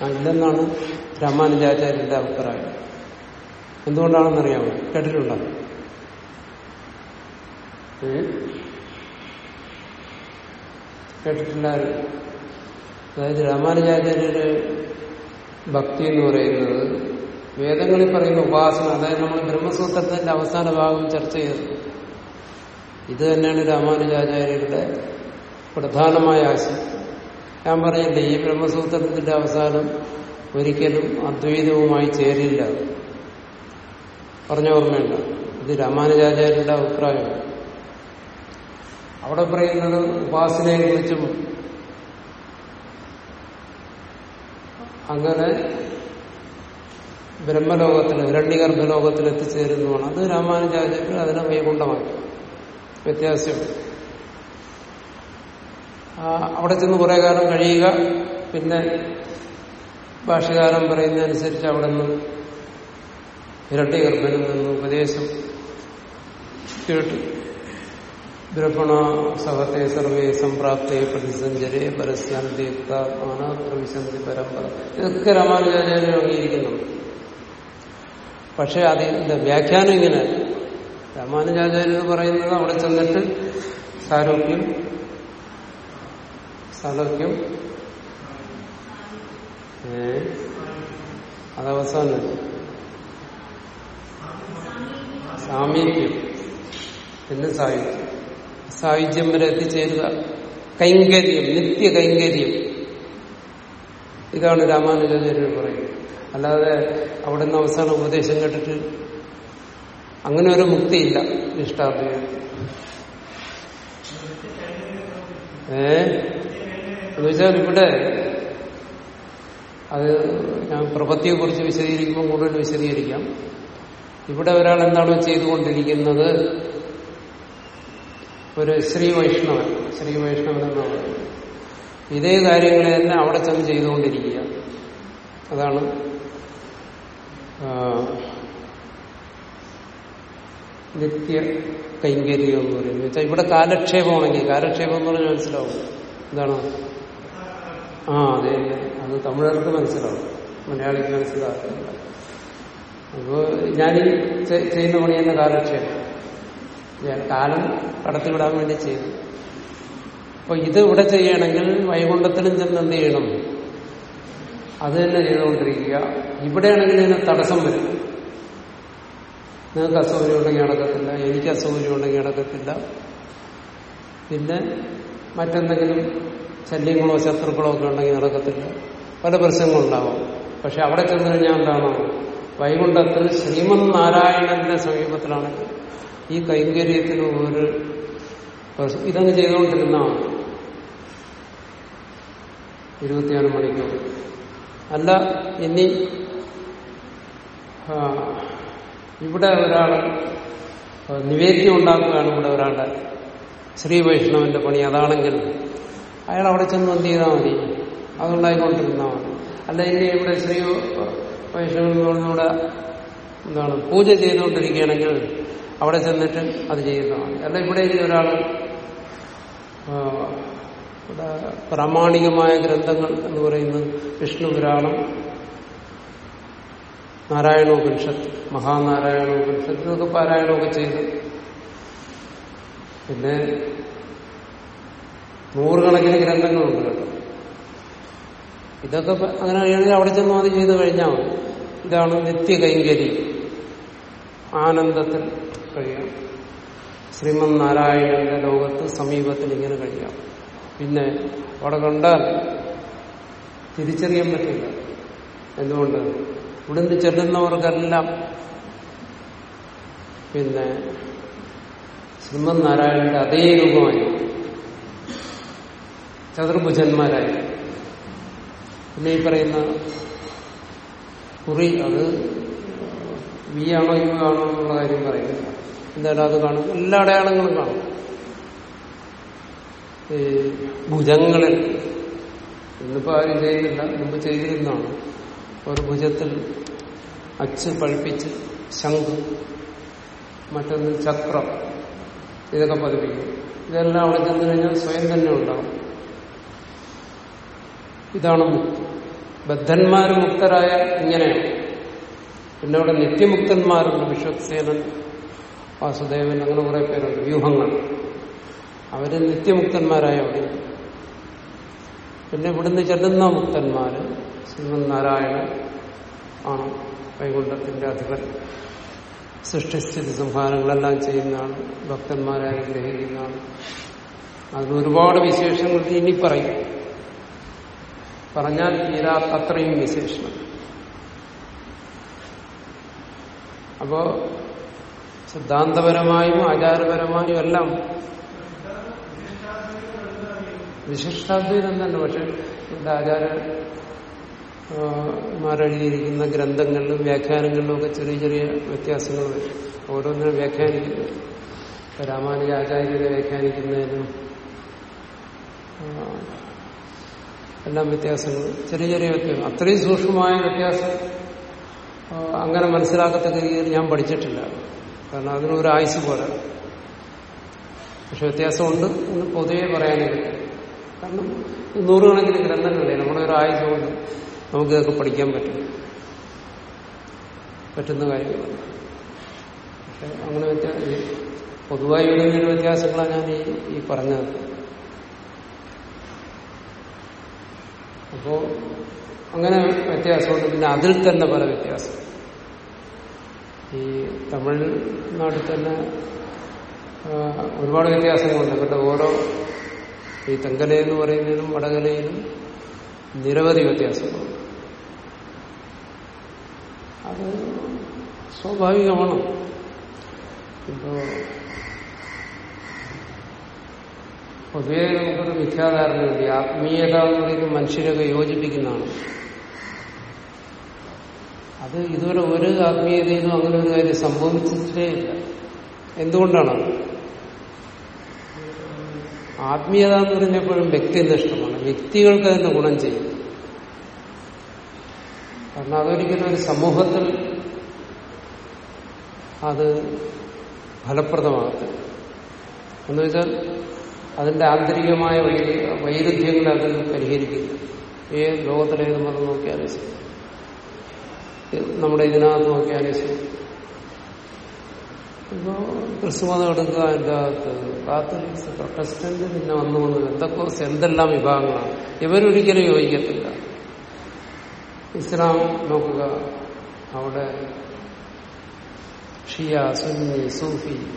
ഇല്ലെന്നാണ് രാമാനുജാചാര്യന്റെ അഭിപ്രായം. എന്തുകൊണ്ടാണെന്നറിയാമോ? കേട്ടിട്ടുണ്ടോ? കേട്ടിട്ടില്ല അതായത് രാമാനുജാചാര്യര് ഭക്തി എന്ന് പറയുന്നത് വേദങ്ങളിൽ പറയുന്ന ഉപാസന അതായത് നമ്മൾ ബ്രഹ്മസൂത്രത്തിന്റെ അവസാന ഭാഗം ചർച്ച ചെയ്തത് ഇത് തന്നെയാണ് രാമാനുജാചാര്യരുടെ പ്രധാനമായ ആശയം. ഞാൻ പറഞ്ഞില്ലേ ഈ ബ്രഹ്മസൂത്രത്തിന്റെ അവസാനം ഒരിക്കലും അദ്വൈതവുമായി ചേരില്ല. പറഞ്ഞ ഓർമ്മയുണ്ട്. ഇത് രാമാനുജാചാര്യരുടെ അഭിപ്രായമാണ് അവിടെ പറയുന്നത് ഉപാസനയെ കുറിച്ചും അങ്ങനെ ബ്രഹ്മലോകത്തിൽ ഹിരണ്യഗർഭലോകത്തിൽ എത്തിച്ചേരുന്നതാണ് അത് രാമാനുജാചാര്യർ അതിനെ വൈകുണ്ഠമാക്കി. വ്യത്യാസം. അവിടെ ചെന്ന് കുറെ കാലം കഴിയുക പിന്നെ ഭാഷകാലം പറയുന്നതനുസരിച്ച് അവിടെ നിന്ന് ഇരട്ടിഗർഭനിൽ നിന്ന് ഉപദേശം കേട്ടു ബ്രഹ്മണ സഹത്തെ സർവേ സംപ്രാപ്തേ പ്രതിസഞ്ചരേ പരസ്യാന്തിയുക്താത്മാന പ്രവിശന്തി പരമ്പര. ഇതൊക്കെ രാമാനുജാചാര്യം അംഗീകരിക്കുന്നുണ്ട്. പക്ഷെ അതിന്റെ വ്യാഖ്യാനം ഇങ്ങനെ? രാമാനുജാചാര്യർ പറയുന്നത് അവിടെ ചെന്നിട്ട് സാരോഗ്യം സാലോക്യം ഏ അതവസാനം സാമീപ്യം. പിന്നെ സാഹിത്യം സാഹിത്യം വരെ എത്തിച്ചേരുക. കൈങ്കര്യം നിത്യ കൈങ്കര്യം ഇതാണ് രാമാനുജാചാര്യർ പറയുന്നത്. അല്ലാതെ അവിടെ നിന്ന് അവസാന ഉപദേശം കേട്ടിട്ട് അങ്ങനെ ഒരു മുക്തിയില്ല ഇഷ്ടാദ്വൈതം ഏ? എന്ന് വെച്ചാൽ ഇവിടെ അത് ഞാൻ പ്രപത്തിയെ കുറിച്ച് വിശദീകരിക്കുമ്പോൾ കൂടുതൽ വിശദീകരിക്കാം. ഇവിടെ ഒരാൾ എന്താണോ ചെയ്തുകൊണ്ടിരിക്കുന്നത്? ഒരു ശ്രീ വൈഷ്ണവൻ ശ്രീ വൈഷ്ണവൻ എന്നാണ് ഇതേ കാര്യങ്ങളെ തന്നെ അവിടെ ചെന്ന് ചെയ്തുകൊണ്ടിരിക്കുക. അതാണ് നിത്യ കൈങ്കര്യം എന്ന് പറയുന്നത്. വെച്ചാൽ ഇവിടെ കാലക്ഷേപമാണെങ്കിൽ കാലക്ഷേപം എന്ന് പറഞ്ഞാൽ മനസ്സിലാവും. എന്താണ്? ആ അതെ അതെ. തമിഴർക്ക് മനസ്സിലാവും. മലയാളിക്ക് മനസ്സിലാകില്ല അപ്പോ ഞാനീ ചെയ്യുന്ന പണി തന്നെ കാലക്ഷേപം ഞാൻ കാലം കടത്തിവിടാൻ വേണ്ടി ചെയ്തു. അപ്പൊ ഇത് ഇവിടെ ചെയ്യണമെങ്കിൽ വൈകുണ്ഠത്തിലും ചെന്ന് എന്ത് ചെയ്യണം? അത് തന്നെ ചെയ്തുകൊണ്ടിരിക്കുക. ഇവിടെയാണെങ്കിൽ ഇതിന് തടസ്സം വരും. നിങ്ങൾക്ക് അസൗകര്യം ഉണ്ടെങ്കിൽ അടക്കത്തില്ല എനിക്ക് അസൗകര്യം ഉണ്ടെങ്കിൽ അടക്കത്തില്ല പിന്നെ മറ്റെന്തെങ്കിലും ശല്യങ്ങളോ ശത്രുക്കളോ ഒക്കെ ഉണ്ടെങ്കിൽ നടക്കത്തില്ല. പല പ്രശ്നങ്ങളുണ്ടാവാം. പക്ഷെ അവിടെ ചെന്ന് കഴിഞ്ഞാൽ എന്താണ്? വൈകുണ്ഠത്തിൽ ശ്രീമന് നാരായണന്റെ സമീപത്തിലാണെങ്കിൽ ഈ കൈങ്കര്യത്തിന് ഒരു ഇതങ്ങ് ചെയ്തുകൊണ്ടിരുന്ന ഇരുപത്തിയാറ് മണിക്കൂർ. അല്ല ഇനി ഇവിടെ ഒരാൾ നിവേദ്യം ഉണ്ടാക്കുകയാണ് ഇവിടെ ഒരാളുടെ ശ്രീ വൈഷ്ണവന്റെ പണി. അതാണെങ്കിൽ അയാൾ അവിടെ ചെന്ന് എന്ത് ചെയ്താൽ മതി? അതുണ്ടായിക്കൊണ്ടിരുന്നാൽ മതി. അല്ല ഇനി ഇവിടെ ശ്രീ വൈഷ്ണവനോടുകൂടെ എന്താണ് പൂജ ചെയ്തുകൊണ്ടിരിക്കുകയാണെങ്കിൽ അവിടെ ചെന്നിട്ട് അത് ചെയ്യുന്നതാണ്. അല്ല ഇവിടെ ഇനി ഒരാൾ ഇവിടെ പ്രാമാണികമായ ഗ്രന്ഥങ്ങൾ എന്ന് പറയുന്നത് വിഷ്ണു പുരാണം നാരായണോപനിഷത്ത് മഹാനാരായണോപനിഷത്ത് ഇതൊക്കെ പാരായണമൊക്കെ ചെയ്ത്. പിന്നെ നൂറുകണക്കിന് ഗ്രന്ഥങ്ങളുണ്ട് കേട്ടോ. ഇതൊക്കെ അങ്ങനെ കഴിയണമെങ്കിൽ അവിടെ ചെന്ന് അത് ചെയ്ത് കഴിഞ്ഞാൽ മതി. ഇതാണ് നിത്യ കൈങ്കരി. ആനന്ദത്തിൽ കഴിയാം. ശ്രീമന് നാരായണന്റെ ലോകത്ത് സമീപത്തിൽ ഇങ്ങനെ കഴിയാം. പിന്നെ അവിടെ കണ്ടാൽ തിരിച്ചറിയാൻ പറ്റില്ല. എന്തുകൊണ്ട്? ഇവിടുന്ന് ചെല്ലുന്നവർക്കെല്ലാം. പിന്നെ ശ്രീമന് നാരായണന്റെ അതേ രൂപമായി. ചതുർഭുജന്മാരായി. പിന്നെ ഈ പറയുന്ന കുറി അത് വി ആണോ യു ആണോ എന്നുള്ള കാര്യം പറയുന്നില്ല. എന്തായാലും അത് കാണും എല്ലാ അടയാളങ്ങളും കാണും. ഈ ഭുജങ്ങളിൽ. ഇന്നിപ്പോ ആരും ചെയ്യുന്നില്ല മുമ്പ് ചെയ്തിരുന്നതാണ്. ഒരു ഭുജത്തിൽ അച്ച് പഴിപ്പിച്ച് ശംഖ് മറ്റൊന്ന് ചക്രം ഇതൊക്കെ പതിപ്പിക്കും. ഇതെല്ലാം അവിടെ ചെന്ന് കഴിഞ്ഞാൽ സ്വയം തന്നെ ഉണ്ടാവും. ഇതാണ് മുക്തി. ബദ്ധന്മാര് മുക്തരായ ഇങ്ങനെയാണ്. പിന്നെ അവിടെ നിത്യമുക്തന്മാരുണ്ട് വിശ്വസേനൻ വാസുദേവൻ അങ്ങനെ കുറെ പേരുണ്ട്. വ്യൂഹങ്ങൾ. അവർ നിത്യമുക്തന്മാരായ അവിടെ പിന്നെ ഇവിടുന്ന് ചെല്ലുന്ന മുക്തന്മാര് ശ്രീമന്നാരായണൻ ആണ് വൈകുണ്ഠത്തിന്റെ അധിപൻ. സൃഷ്ടിസ്ഥിതി സംഹാരങ്ങളെല്ലാം ചെയ്യുന്നതാണ്. ഭക്തന്മാരെ അനുഗ്രഹിക്കുന്നതാണ് അതിന് ഒരുപാട് വിശേഷങ്ങൾ ഇനി പറയും. പറഞ്ഞാൽ തീരാത്തത്രയും വിശേഷണം അപ്പോ സിദ്ധാന്തപരമായും ആചാരപരമായും എല്ലാം വിശിഷ്ടാദ്വൈതം തന്നെ പക്ഷെ ഇവിടെ ആചാരമാരെഴുതിയിരിക്കുന്ന ഗ്രന്ഥങ്ങളിലും വ്യാഖ്യാനങ്ങളിലും ഒക്കെ ചെറിയ ചെറിയ വ്യത്യാസങ്ങൾ വരും. ഓരോന്നിനും വ്യാഖ്യാനിക്കുന്നത് രാമാനുജാചാര്യരെ വ്യാഖ്യാനിക്കുന്നതിനും എല്ലാം വ്യത്യാസങ്ങൾ. ചെറിയ ചെറിയ വ്യത്യാസം. അത്രയും സൂക്ഷ്മമായ വ്യത്യാസം അങ്ങനെ മനസ്സിലാക്കത്തക്ക രീതിയിൽ ഞാൻ പഠിച്ചിട്ടില്ല. കാരണം അതിനൊരു ആയുസ് പോലെ. പക്ഷെ വ്യത്യാസമുണ്ട് എന്ന് പൊതുവെ പറയാനേ കാരണം നൂറുകണക്കിന് ഗ്രന്ഥങ്ങളല്ലേ നമ്മുടെ ആയുധ കൊണ്ട് നമുക്ക് ഇതൊക്കെ പഠിക്കാൻ പറ്റും. പറ്റുന്ന കാര്യങ്ങളല്ല പക്ഷെ അങ്ങനെ വ്യത്യാസം പൊതുവായി വരുന്ന വ്യത്യാസങ്ങളാണ് ഞാൻ ഈ പറഞ്ഞത്. അപ്പോ അങ്ങനെ വ്യത്യാസമുണ്ട്. പിന്നെ അതിൽ തന്നെ പല വ്യത്യാസം. ഈ തമിഴ്നാട്ടിൽ തന്നെ ഒരുപാട് വ്യത്യാസങ്ങളുണ്ട്. ഇവരുടെ ഓരോ ഈ തെങ്കല എന്ന് പറയുന്നതിനും വടകലയിലും നിരവധി വ്യത്യാസങ്ങളുണ്ട്. അത് സ്വാഭാവികമാണ്. ഇപ്പോ പൊതുവെ നമുക്കൊരു മിഥ്യാധാരണയുണ്ട് ആത്മീയത എന്ന് പറയുന്നത് മനുഷ്യരൊക്കെ യോജിപ്പിക്കുന്നതാണ്. അത് ഇതുവരെ ഒരു ആത്മീയതയിലും അങ്ങനെ ഒരു കാര്യം സംഭവിച്ചിട്ടേ ഇല്ല. എന്തുകൊണ്ടാണ് ആത്മീയത എന്ന് പറഞ്ഞപ്പോഴും വ്യക്തിനിഷ്ഠമാണ് വ്യക്തികൾക്ക് അതിന്റെ ഗുണം ചെയ്യും. കാരണം അതൊരിക്കലും ഒരു സമൂഹത്തിൽ അത് ഫലപ്രദമാകത്തില്ല. എന്ന് വെച്ചാൽ അതിന്റെ ആന്തരികമായ വൈ- വൈരുദ്ധ്യങ്ങളെ അത് പരിഹരിക്കില്ല ഏത് ലോകത്തിലേത് മതം നോക്കിയാലും ശരി. നമ്മുടെ ഇതിനകത്ത് നോക്കിയാലും ശരി. ഇപ്പോ ക്രിസ്തു മതം എടുക്കുക എന്റെ അകത്ത് കാത്തലിക്സ് പ്രൊട്ടസ്റ്റന്റ് പിന്നെ വന്നു വന്നു എന്തൊക്കെ എന്തെല്ലാം വിഭാഗങ്ങളാണ്. ഇവരൊരിക്കലും യോജിക്കത്തില്ല. ഇസ്ലാം നോക്കുക അവിടെ ഷിയ സുന്നി സൂഫി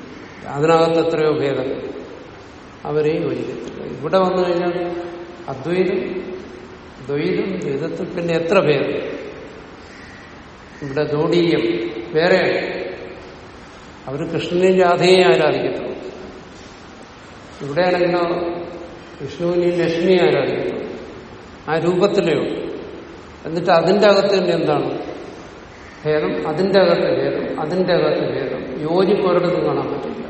അതിനകത്ത് എത്രയോ ഭേദങ്ങൾ. അവരെയും യോജിക്കത്തില്ല ഇവിടെ വന്നു കഴിഞ്ഞാൽ അദ്വൈതം ദ്വൈതം ദ്വൈതത്തിൽ പിന്നെ എത്ര പേര് ഇവിടെ ജോഡീയം വേറെ അവർ കൃഷ്ണനെയും രാധയെയും ആരാധിക്കത്തുള്ളൂ. ഇവിടെയാണെങ്കിലോ വിഷ്ണുവിനെയും ലക്ഷ്മിയെ ആരാധിക്കുന്നു ആ രൂപത്തിലേ എന്നിട്ട് അതിന്റെ അകത്ത് തന്നെ എന്താണ്? ഭേദം. അതിന്റെ അകത്ത് ഭേദം. അതിന്റെ അകത്ത് ഭേദം. യോജിപ്പ് ഒരിടത്തും കാണാൻ പറ്റില്ല.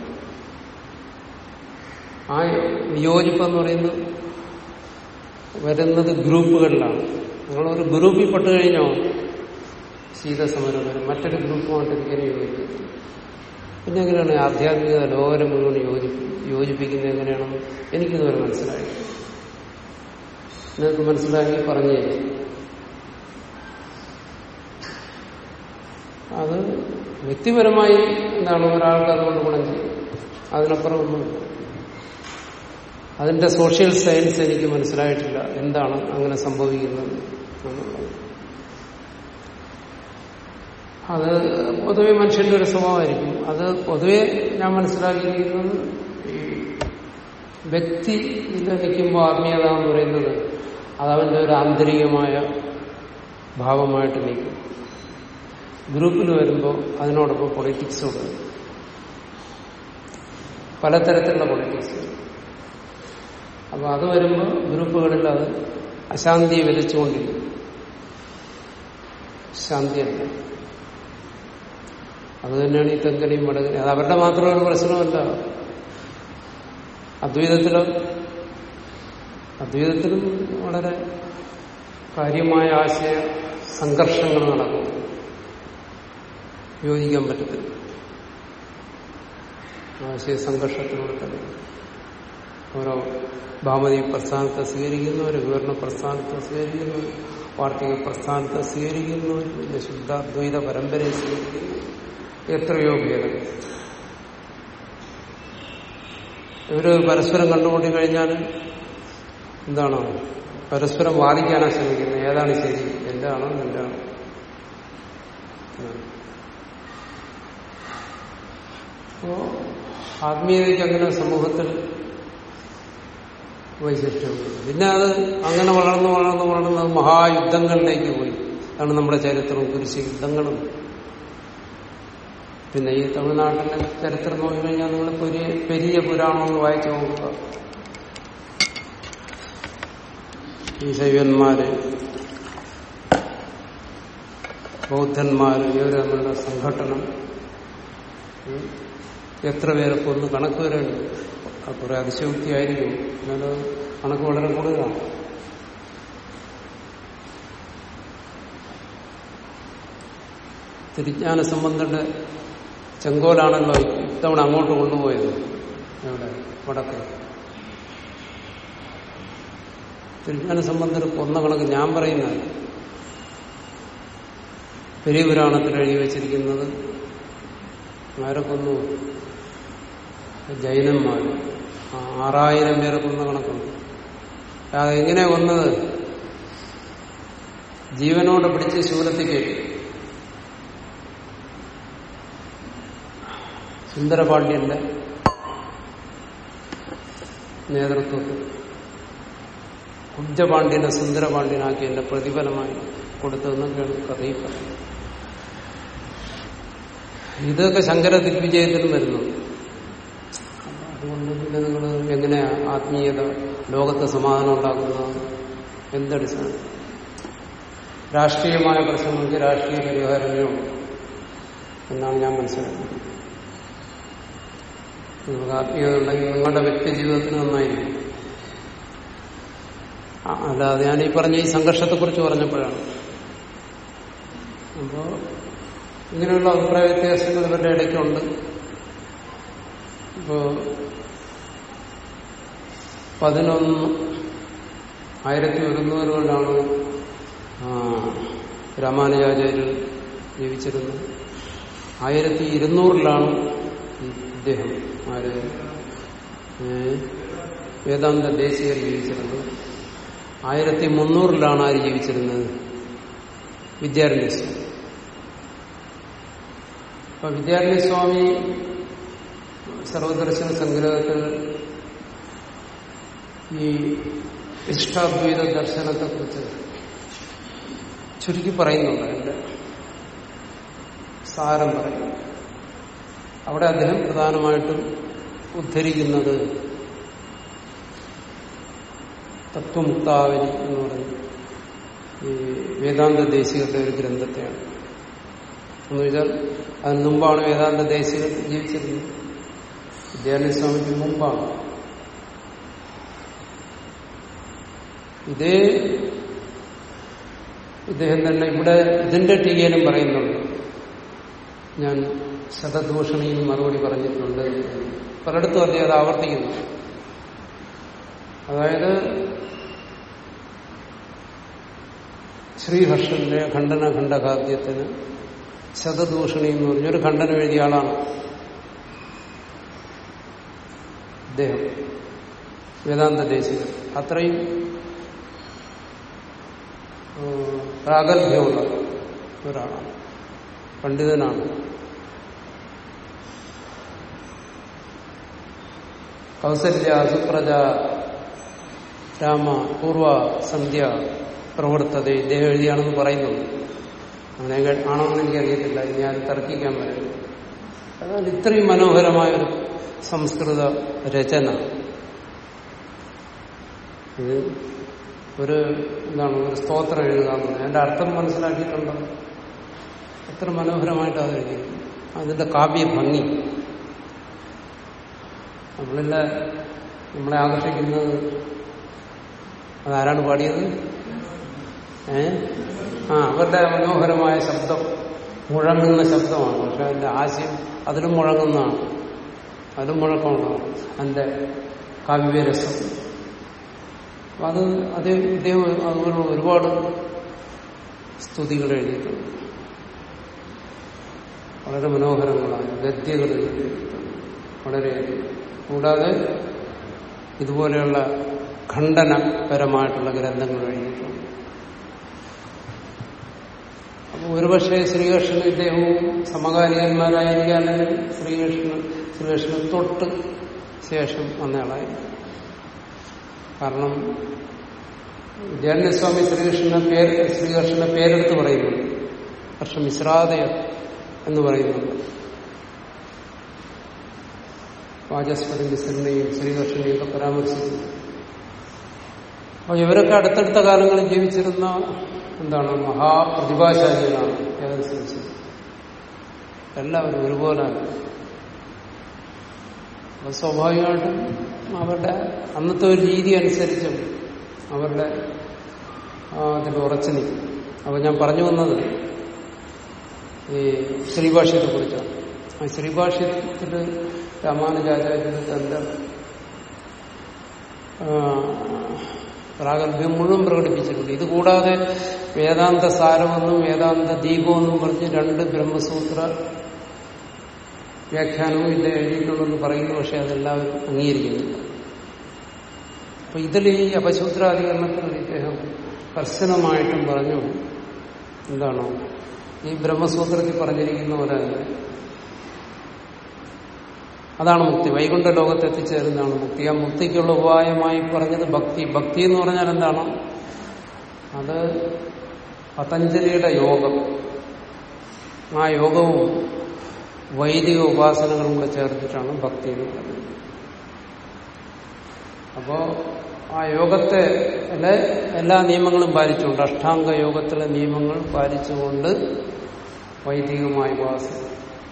ആ വിയോജിപ്പ് എന്ന് പറയുന്നത് വരുന്നത് ഗ്രൂപ്പുകളിലാണ്. നിങ്ങളൊരു ഗ്രൂപ്പിൽ പെട്ട് കഴിഞ്ഞോ ശീതസമരം വരും. മറ്റൊരു ഗ്രൂപ്പുമായിട്ട് ഇങ്ങനെ യോജിക്കും പിന്നെ എങ്ങനെയാണ് ആധ്യാത്മിക ലോകരം മുഴുവൻ യോജിപ്പി യോജിപ്പിക്കുന്നത് എങ്ങനെയാണെന്ന് എനിക്കിതുവരെ മനസ്സിലായി നിങ്ങൾക്ക് മനസ്സിലാക്കി പറഞ്ഞു അത് വ്യക്തിപരമായി എന്താണ് ഒരാൾക്ക് അതുകൊണ്ട് ഗുണം ചെയ്യും. അതിനപ്പുറം ഒന്നുമില്ല. അതിന്റെ സോഷ്യൽ സയൻസ് എനിക്ക് മനസ്സിലായിട്ടില്ല. എന്താണ് അങ്ങനെ സംഭവിക്കുന്നത് അത് പൊതുവെ മനുഷ്യന്റെ ഒരു സ്വഭാവമായിരിക്കും. അത് പൊതുവെ ഞാൻ മനസ്സിലാക്കിയിരിക്കുന്നത് ഈ ഇത് നിൽക്കുമ്പോൾ ആത്മീയത എന്ന് പറയുന്നത് അത് അവന്റെ ഒരു ആന്തരികമായ ഭാവമായിട്ട് നിൽക്കും. ഗ്രൂപ്പിൽ വരുമ്പോൾ അതിനോടൊപ്പം പൊളിറ്റിക്സ് ഉണ്ട്. പലതരത്തിലുള്ള പൊളിറ്റിക്സ് അപ്പൊ അത് വരുമ്പോൾ ഗ്രൂപ്പുകളിൽ അത് അശാന്തിയെ വിതച്ചുകൊണ്ടിരിക്കും. ശാന്തിയല്ല അത് തന്നെയാണ് ഈ തെങ്കടിയും വടകനെയും അത് അവരുടെ മാത്രം ഒരു പ്രശ്നമല്ല. അദ്വൈതത്തിലോ അദ്വൈതത്തിലും വളരെ കാര്യമായ ആശയ സംഘർഷങ്ങൾ നടക്കും. യോജിക്കാൻ പറ്റത്തില്ല. ആശയ സംഘർഷത്തിലൂടെ തന്നെ. ഓരോ ഭാമതി പ്രസ്ഥാനത്തെ സ്വീകരിക്കുന്നവർ വിവരണ പ്രസ്ഥാനത്തെ സ്വീകരിക്കുന്നവർ വാർത്തിക പ്രസ്ഥാനത്തെ സ്വീകരിക്കുന്നവർ പിന്നെ ശുദ്ധാദ്വൈത പരമ്പരയെ സ്വീകരിക്കുന്നു. എത്രയോ ഭേദം ഇവർ പരസ്പരം കണ്ടുമുട്ടി കഴിഞ്ഞാൽ എന്താണ്? പരസ്പരം വാദിക്കാനാണ് ശ്രമിക്കുന്നത്. ഏതാണ് ശരി? എന്റെ ആണോ നിന്റെ ആണോ അപ്പോ ആത്മീയതയ്ക്ക് അങ്ങനെ സമൂഹത്തിൽ വൈശിഷ്ട്യമുണ്ട്. പിന്നെ അത് അങ്ങനെ വളർന്ന് വളർന്ന് വളർന്ന് അത് മഹായുദ്ധങ്ങളിലേക്ക് പോയി. അതാണ് നമ്മുടെ ചരിത്രം കുരിശ് യുദ്ധങ്ങളും. പിന്നെ ഈ തമിഴ്നാട്ടിലെ ചരിത്രം നോക്കിക്കഴിഞ്ഞാൽ നിങ്ങൾ പെരിയ പെരിയ പുരാണം വായിച്ചു നോക്കുക. ഈ ശൈവന്മാര് ബൗദ്ധന്മാര് ഇവർ തമ്മിലുള്ള സംഘടനം എത്ര പേരെ കൊന്ന് കണക്ക് വരെയുണ്ട് അത് കുറെ അതിശയോക്തിയായിരിക്കും. എന്നാലും കണക്ക് വളരെ കൂടുതലാണ്. തിരിജ്ഞാന സംബന്ധിന്റെ ചെങ്കോലാണല്ലോ ഇത്തവണ അങ്ങോട്ട് കൊണ്ടുപോയത്. എവിടെ? വടക്ക്. തിരിജ്ഞാന സംബന്ധർ കൊന്ന കണക്ക് ഞാൻ പറയുന്ന പെരിയ പുരാണത്തിൽ എഴുതി വെച്ചിരിക്കുന്നത്. ആരെ കൊന്നു ജൈനന്മാർ ആറായിരം പേരെ കൊന്ന കണക്കുണ്ട് അതെങ്ങനെയാ കൊന്നത് ജീവനോട് പിടിച്ച് ശൂലത്തിൽ കയറ്റി സുന്ദരപാണ്ഡ്യന്റെ നേതൃത്വത്തിൽ കുബ്ജപാണ്ഡ്യനെ സുന്ദരപാണ്ഡ്യനാക്കി എന്റെ പ്രതിഫലമായി കൊടുത്തതെന്ന് കഥയിൽ പറയും ഇതൊക്കെ ശങ്കര ദിഗ്വിജയത്തിനും വരുന്നു അതുകൊണ്ട് പിന്നെ നിങ്ങൾ എങ്ങനെയാ ആത്മീയത ലോകത്ത് സമാധാനം ഉണ്ടാക്കുന്നത് എന്തടിസ്ഥാനം? രാഷ്ട്രീയമായ പ്രശ്നങ്ങൾക്ക് രാഷ്ട്രീയ പരിഹാരമേ എന്നാണ് ഞാൻ മനസ്സിലാക്കുന്നത്. നിങ്ങൾക്ക് ആത്മീയത ഉണ്ടെങ്കിൽ നിങ്ങളുടെ വ്യക്തി ജീവിതത്തിന് നന്നായിരിക്കും. അല്ലാതെ ഞാൻ ഈ പറഞ്ഞ ഈ സംഘർഷത്തെക്കുറിച്ച് പറഞ്ഞപ്പോഴാണ്. അപ്പോ ഇങ്ങനെയുള്ള അഭിപ്രായ വ്യത്യാസങ്ങൾ ഇവരുടെ ഇടയ്ക്കുണ്ട്. ഇപ്പോ പതിനൊന്ന്. ആയിരത്തി ഒരുന്നൂറ് കൊണ്ടാണ് രാമാനുജാചാര്യർ ജീവിച്ചിരുന്നത്. ആയിരത്തി ഇരുന്നൂറിലാണ് ഇദ്ദേഹം ആര് വേദാന്ത ദേശീയർ ജീവിച്ചിരുന്നത്. ആയിരത്തി മുന്നൂറിലാണ് ആര് ജീവിച്ചിരുന്നത്? വിദ്യാരണ്യ സ്വാമി. അപ്പൊ വിദ്യാരണ്യ സ്വാമി സർവദർശന സംഗ്രഹത്തിൽ ഈ ഇഷ്ടാദ്വൈത ദർശനത്തെക്കുറിച്ച് ചുരുക്കി പറയുന്നുണ്ട്. അതിന്റെ സാരം പറയുന്നു. അവിടെ അദ്ദേഹം പ്രധാനമായിട്ടും ഉദ്ധരിക്കുന്നത് തത്വമുക്താവലി എന്ന് പറയുന്നത് ഈ വേദാന്ത ദേശികളുടെ ഒരു ഗ്രന്ഥത്തെയാണ്. എന്ന് വെച്ചാൽ അതിന് മുമ്പാണ് വേദാന്ത ദേശികൾ ജീവിച്ചിരുന്നത്. വിദ്യാലയ സ്വാമിക്ക് മുമ്പാണ്. ഇതേ ഇദ്ദേഹം തന്നെ ഇവിടെ ഇതിന്റെ ടീകയിലും പറയുന്നുണ്ട്. ഞാൻ ശതദൂഷണിയിൽ മറുപടി പറഞ്ഞിട്ടുണ്ട്. പലയിടത്തും അദ്ദേഹം അത് ആവർത്തിക്കുന്നു. അതായത് ശ്രീഹർഷന്റെ ഖണ്ഡന ഖണ്ഡകാദ്യത്തിന് ശതദൂഷണി എന്ന് പറഞ്ഞൊരു ഖണ്ഡനം എഴുതിയ ആളാണ് അദ്ദേഹം. വേദാന്ത ദേശികൻ. അത്രയും പ്രാഗൽഭ്യമുള്ള ഒരാളാണ്. പണ്ഡിതനാണ്. കൗസല്യ സുപ്രജ രാമ പൂർവ സന്ധ്യ പ്രവർത്തത ഇദ്ദേഹം എഴുതിയാണെന്ന് പറയുന്നുണ്ട്. അങ്ങനെ ആണോന്ന് എനിക്കറിയത്തില്ല ഞാൻ തർക്കിക്കാൻ പറ്റും അതാണ് ഇത്രയും മനോഹരമായൊരു സംസ്കൃത രചന. ഇത് ഒരു എന്താണ് ഒരു സ്തോത്രം എഴുതുക എന്നുള്ളത്. അതിന്റെ അർത്ഥം മനസ്സിലാക്കിയിട്ടുണ്ടോ? എത്ര മനോഹരമായിട്ട് അത് എഴുതി അതിന്റെ കാവ്യ ഭംഗി. നമ്മളിലെ നമ്മളെ ആകർഷിക്കുന്നത് അതാരാണ് പാടിയത്? ഏ? ആ അവരുടെ മനോഹരമായ ശബ്ദം മുഴങ്ങുന്ന ശബ്ദമാണ്. പക്ഷെ അതിന്റെ ആശയം അതിലും മുഴങ്ങുന്നതാണ്. അതിലും മുഴക്കമുള്ളതാണ്. അതിന്റെ കാവ്യരസം. അത് അതേ ഇദ്ദേഹം അതുപോലെ ഒരുപാട് സ്തുതികൾ എഴുതിയിട്ടുണ്ട്. വളരെ മനോഹരങ്ങളായ ഗദ്യകൾ എഴുതിയിട്ടുണ്ട്. വളരെ കൂടാതെ ഇതുപോലെയുള്ള ഖണ്ഡനപരമായിട്ടുള്ള ഗ്രന്ഥങ്ങൾ എഴുതിയിട്ടുണ്ട്. അപ്പോൾ ഒരുപക്ഷെ ശ്രീകൃഷ്ണൻ ഇദ്ദേഹവും സമകാലികന്മാരായിരിക്കാനും ശ്രീകൃഷ്ണൻ ശ്രീകൃഷ്ണൻ തൊട്ട് ശേഷം വന്നയാളായി കാരണം വിദ്യാരണ്യസ്വാമി ശ്രീകൃഷ്ണന്റെ പേര് ശ്രീകൃഷ്ണന്റെ പേരെടുത്ത് പറയുന്നുണ്ട് പക്ഷെ മിശ്രാദയ എന്ന് പറയുന്നുണ്ട്. വാചസ്പതി മിശ്രനെയും ശ്രീകൃഷ്ണനെയും ഒക്കെ പരാമർശിക്കുന്നു. അപ്പൊ ഇവരൊക്കെ അടുത്തടുത്ത കാലങ്ങളിൽ ജീവിച്ചിരുന്ന എന്താണ് മഹാപ്രതിഭാശാലികളാണ് ഏതനുസരിച്ച് എല്ലാവരും ഒരുപോലെ. സ്വാഭാവികമായിട്ടും അവരുടെ അന്നത്തെ ഒരു രീതി അനുസരിച്ചും അവരുടെ അതിൽ ഉറച്ചു നിൽക്കും അപ്പൊ ഞാൻ പറഞ്ഞു വന്നത് ഈ ശ്രീഭാഷ്യത്തെ കുറിച്ചാണ് ആ ശ്രീഭാഷ്യത്തിൽ രാമാനുജാചാര്യർ തന്റെ പ്രാഗൽഭ്യം മുഴുവൻ പ്രകടിപ്പിച്ചിട്ടുണ്ട്. ഇതുകൂടാതെ വേദാന്ത സാരമെന്നും വേദാന്ത ദീപമെന്നും പറഞ്ഞ് രണ്ട് ബ്രഹ്മസൂത്ര വ്യാഖ്യാനവും ഇത് എഴുതിയിട്ടുണ്ടെന്ന് പറയുന്നു. പക്ഷെ അതെല്ലാവരും അംഗീകരിക്കുന്നില്ല അപ്പൊ ഇതിൽ ഈ അപശൂദ്രാധികരണത്തിൽ ഇദ്ദേഹം കർശനമായിട്ടും പറഞ്ഞു എന്താണോ ഈ ബ്രഹ്മസൂത്രത്തിൽ പറഞ്ഞിരിക്കുന്ന ഒരാൾ അതാണ് മുക്തി. വൈകുണ്ഠ ലോകത്ത് എത്തിച്ചേരുന്നതാണ് മുക്തി. ആ മുക്തിക്കുള്ള ഉപായമായി പറഞ്ഞത് ഭക്തി. ഭക്തി എന്ന് പറഞ്ഞാൽ എന്താണ്? അത് പതഞ്ജലിയുടെ യോഗം. ആ യോഗവും വൈദിക ഉപാസനകളും കൂടെ ചേർത്തിട്ടാണ് ഭക്തി എന്ന് പറയുന്നത്. അപ്പോ ആ യോഗത്തെ എല്ലാ നിയമങ്ങളും പാലിച്ചുകൊണ്ട് അഷ്ടാംഗ യോഗത്തിലെ നിയമങ്ങൾ പാലിച്ചുകൊണ്ട് വൈദികമായ ഉപാസന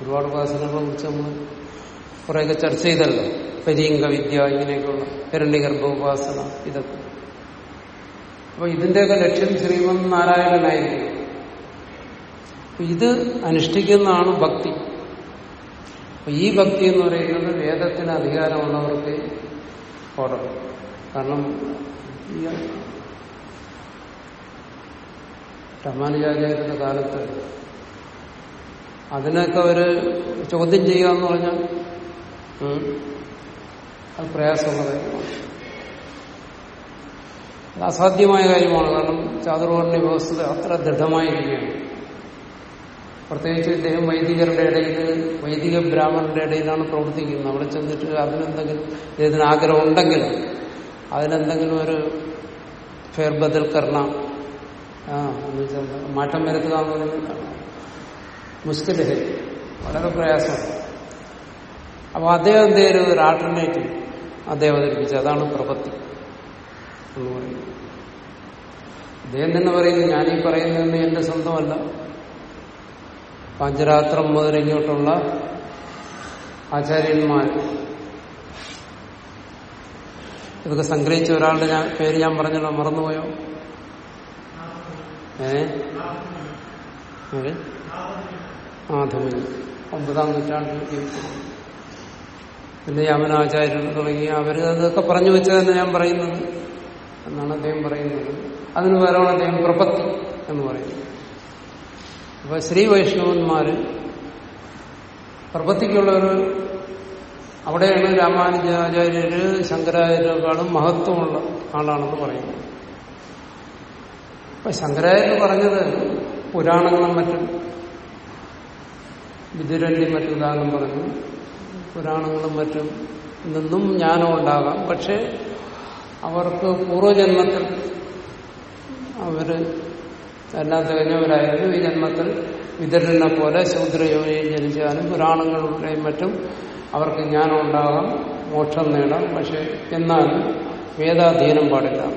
ഒരുപാട് ഉപാസനകളെ കുറിച്ച് നമ്മൾ കുറേയൊക്കെ ചർച്ച ചെയ്തല്ലോ. പരീങ്ക വിദ്യ ഇങ്ങനെയൊക്കെയുള്ള ഹിരണ്യഗർഭ ഉപാസന ഇതൊക്കെ. അപ്പൊ ഇതിന്റെയൊക്കെ ലക്ഷ്യം ശ്രീമൻ നാരായണനായിരിക്കും. ഇത് അനുഷ്ഠിക്കുന്നതാണ് ഭക്തി. അപ്പൊ ഈ ഭക്തി എന്ന് പറയുന്നത് വേദത്തിന് അധികാരമുള്ളവർക്ക് ഓടും കാരണം ഈ കാലത്ത് അതിനൊക്കെ ഒരു ചോദ്യം ചെയ്യുക എന്ന് പറഞ്ഞാൽ അത് പ്രയാസമുള്ള കാര്യമാണ്. അസാധ്യമായ കാര്യമാണ്. കാരണം ചാതുർവർണ വ്യവസ്ഥ അത്ര ദൃഢമായിരിക്കുകയാണ്. പ്രത്യേകിച്ച് ഇദ്ദേഹം വൈദികരുടെ ഇടയിൽ വൈദിക ബ്രാഹ്മണരുടെ ഇടയിലാണ് പ്രവർത്തിക്കുന്നത്. അവിടെ ചെന്നിട്ട് അതിനെന്തെങ്കിലും ഇദ്ദേഹത്തിന് ആഗ്രഹം ഉണ്ടെങ്കിൽ അതിനെന്തെങ്കിലും ഒരു വെച്ചാൽ എന്താ? മാറ്റം വരുത്തുക എന്ന് പറയുന്നത് മുസ്കിലഹ് വളരെ പ്രയാസമാണ് അപ്പൊ അദ്ദേഹം എന്ത് ചെയ്തു ഒരു ആൾട്ടർനേറ്റീവ് അദ്ദേഹം അവതരിപ്പിച്ചു. അതാണ് പ്രപത്തി അദ്ദേഹം തന്നെ പറയുന്നത് ഞാനീ പറയുന്നതെന്ന് എന്റെ സ്വന്തമല്ല. പാഞ്ചരാത്രം മുതൽ ഇങ്ങോട്ടുള്ള ആചാര്യന്മാർ. ഇതൊക്കെ സംഗ്രഹിച്ച ഒരാളുടെ ഞാൻ പേര് ഞാൻ പറഞ്ഞല്ലോ മറന്നുപോയോ? ഏ? ആധുനിക. ഒമ്പതാം നൂറ്റാണ്ടിൽ പിന്നെ യമനാചാര്യർ തുടങ്ങി. അവർ അതൊക്കെ പറഞ്ഞു വെച്ചതെന്ന് ഞാൻ പറയുന്നത്. എന്നാണ് അദ്ദേഹം പറയുന്നത്. അതിന് പകരമാണ് അദ്ദേഹം പ്രപത്തി എന്ന് പറയുന്നത്. അപ്പൊ ശ്രീ വൈഷ്ണവന്മാര് പ്രപത്തിക്കുള്ള ഒരു അവിടെയാണ് രാമാനുജാചാര്യര് ശങ്കരാചാര്യരെക്കാളും മഹത്വമുള്ള ആളാണെന്ന് പറയുന്നത്. അപ്പൊ ശങ്കരാചാര്യ പറഞ്ഞത് പുരാണങ്ങളും മറ്റും വിദുരന്റെ മറ്റു ഉദാഹരണം പറഞ്ഞു. പുരാണങ്ങളും മറ്റും നിന്നും ജ്ഞാനം ഉണ്ടാകാം. പക്ഷെ അവർക്ക് പൂർവജന്മത്തിൽ അവർ എല്ലാം തികഞ്ഞവരായിരുന്നു ഈ ജന്മത്തിൽ വിതരനെ പോലെ ശൂദ്രയോനിയിൽ ജനിച്ചാലും പുരാണങ്ങളുടെയും മറ്റും അവർക്ക് ജ്ഞാനം ഉണ്ടാകാം മോക്ഷം നേടാം. പക്ഷെ എന്നാലും വേദാധീനം പാടില്ല.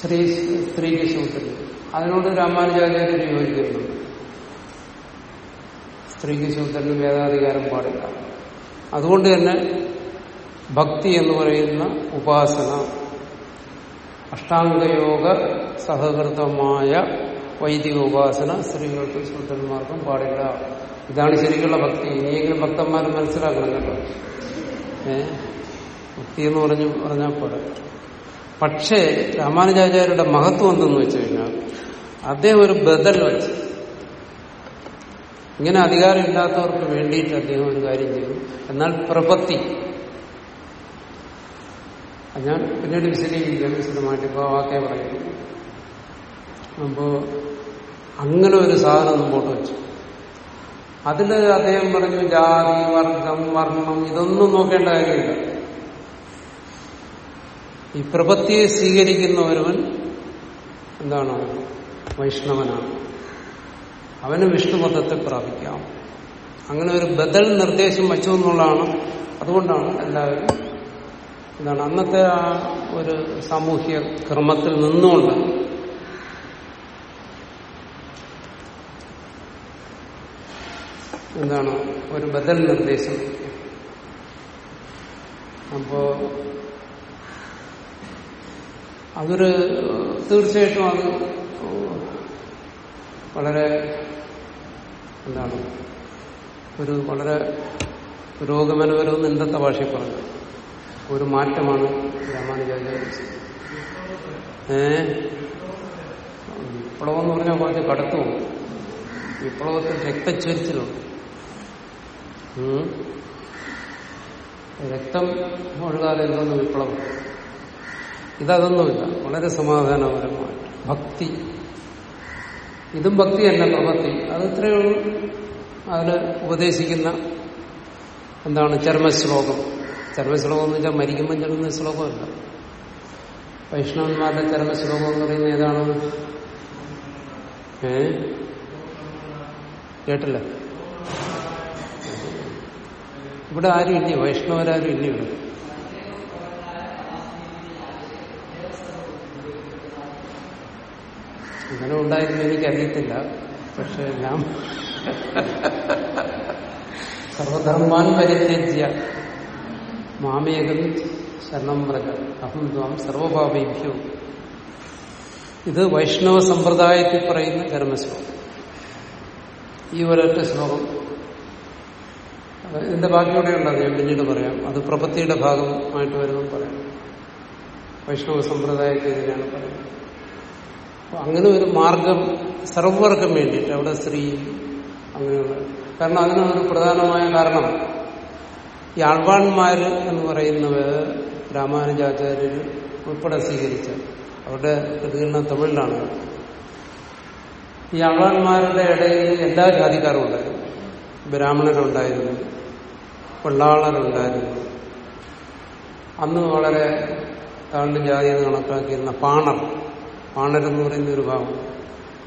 ശ്രീ സ്ത്രീക്ക് ശൂദ്രൻ അതിനോട് രാമാനുചാര്യത്തിന് യോജിക്കുന്നു സ്ത്രീക്ക് ശൂദ്രന് വേദാധികാരം പാടില്ല. അതുകൊണ്ട് തന്നെ ഭക്തി എന്ന് പറയുന്ന ഉപാസന അഷ്ടാംഗയോഗ സഹകൃതമായ വൈദിക ഉപാസന സ്ത്രീകൾക്കും ശൂദ്രന്മാർക്കും പാടില്ല. ഇതാണ് ശരിക്കുള്ള ഭക്തി. ഇനിയെങ്കിലും ഭക്തന്മാർ മനസ്സിലാക്കണം ഏ? ഭക്തി എന്ന് പറഞ്ഞു പറഞ്ഞാൽ പോരാ. പക്ഷേ രാമാനുജാചാര്യരുടെ മഹത്വം എന്തെന്ന് വെച്ച് കഴിഞ്ഞാൽ അദ്ദേഹം ഒരു ബദൽ വെച്ച്. ഇങ്ങനെ അധികാരമില്ലാത്തവർക്ക് വേണ്ടിയിട്ട് അദ്ദേഹം ഒരു കാര്യം ചെയ്തു. എന്നാൽ പ്രപത്തി അത് ഞാൻ പിന്നീട് വിശദീകരിക്കാം വിശദമായിട്ട് ഇപ്പോൾ ആ വാക്കേ പറയുന്നു. അപ്പോ അങ്ങനെ ഒരു സാധനം മുമ്പോട്ട് വെച്ചു. അതിൽ അദ്ദേഹം പറഞ്ഞു ജാതി വർഗം വർണം ഇതൊന്നും നോക്കേണ്ട കാര്യമില്ല. ഈ പ്രപത്തിയെ സ്വീകരിക്കുന്ന ഒരുവൻ എന്താണ്? വൈഷ്ണവനാണ്. അവന് വിഷ്ണുപദത്തെ പ്രാപിക്കാം. അങ്ങനെ ഒരു ബദൽ നിർദ്ദേശം വച്ചു എന്നുള്ളതാണ്. അതുകൊണ്ടാണ് എല്ലാവരും എന്താണ് അന്നത്തെ ആ ഒരു സാമൂഹ്യ ക്രമത്തിൽ നിന്നുകൊണ്ട്. എന്താണ് ഒരു ബദൽ നിർദ്ദേശം. അപ്പോ അതൊരു തീർച്ചയായിട്ടും അത് വളരെ എന്താണ് ഒരു വളരെ പുരോഗമനപരവും ഇന്നത്തെ ഭാഷയിൽ പറഞ്ഞു. ഒരു മാറ്റമാണ് രാമാനുജാചാര്യ വിപ്ലവം എന്ന് പറഞ്ഞാൽ കുറച്ച് കടത്തു വിപ്ലവത്തിൽ രക്തച്ചൊരിച്ചിലുണ്ട്. രക്തം ഒഴുകാതെ എന്തോന്ന് വിപ്ലവം? ഇതൊന്നുമില്ല വളരെ സമാധാനപരമായിട്ട്. ഭക്തി. ഇതും ഭക്തി തന്നെ പ്രവൃത്തി. അത് ഇത്രയേ അതിൽ ഉപദേശിക്കുന്ന എന്താണ് ചർമ്മശ്ലോകം. ചർമ്മശ്ലോകം എന്ന് വെച്ചാൽ മരിക്കുമ്പോൾ ചൊല്ലുന്ന ശ്ലോകമല്ല. വൈഷ്ണവന്മാരുടെ ചർമ്മശ്ലോകം എന്ന് പറയുന്നത് ഏതാണ്? ഏ? കേട്ടില്ല. ഇവിടെ ആരും ഇല്ല വൈഷ്ണവരാരും ഇല്ല ഇവിടെ. അങ്ങനെ ഉണ്ടായിരുന്നു എനിക്കറിയത്തില്ല പക്ഷെ ഞാൻ സർവധർമാൻ പരിത്യജ്യ. മാമേകം ശരണം വ്രജ അഹം ത്വാം സർവഭാവേഭ്യോ ഇത് വൈഷ്ണവ സമ്പ്രദായത്തിൽ പറയുന്ന ധർമ്മശ്ലോകം. ഈ ഒരൊറ്റ ശ്ലോകം. ഇതിന്റെ ബാക്കിയോടെ ഉണ്ടാകും ഞാൻ പിന്നീട് പറയാം. അത് പ്രപത്തിയുടെ ഭാഗമായിട്ട് വരുമ്പോൾ പറയാം. വൈഷ്ണവ സമ്പ്രദായത്തിൽ ഇതിനാണ് പറയുന്നത്. അങ്ങനെ ഒരു മാർഗം സർവർക്കും വേണ്ടിയിട്ട് അവിടെ സ്ത്രീ അങ്ങനെയുള്ള കാരണം അതിനൊരു പ്രധാനമായ കാരണം ഈ എന്ന് പറയുന്നവർ രാമാനുജാചാര്യർ ഉൾപ്പെടെ സ്വീകരിച്ച അവരുടെ പ്രതികരണം തമിഴിലാണ്. ഈ ആൾവാൺമാരുടെ ഇടയിൽ എല്ലാ ജാതിക്കാരും ഉണ്ടായിരുന്നു ബ്രാഹ്മണരുണ്ടായിരുന്നു വെള്ളാളരുണ്ടായിരുന്നു അന്ന് വളരെ താഴ്ന്ന ജാതി എന്ന് കണക്കാക്കിയിരുന്ന പാണർ പാണരെന്ന് പറയുന്ന ഒരു ഭാവം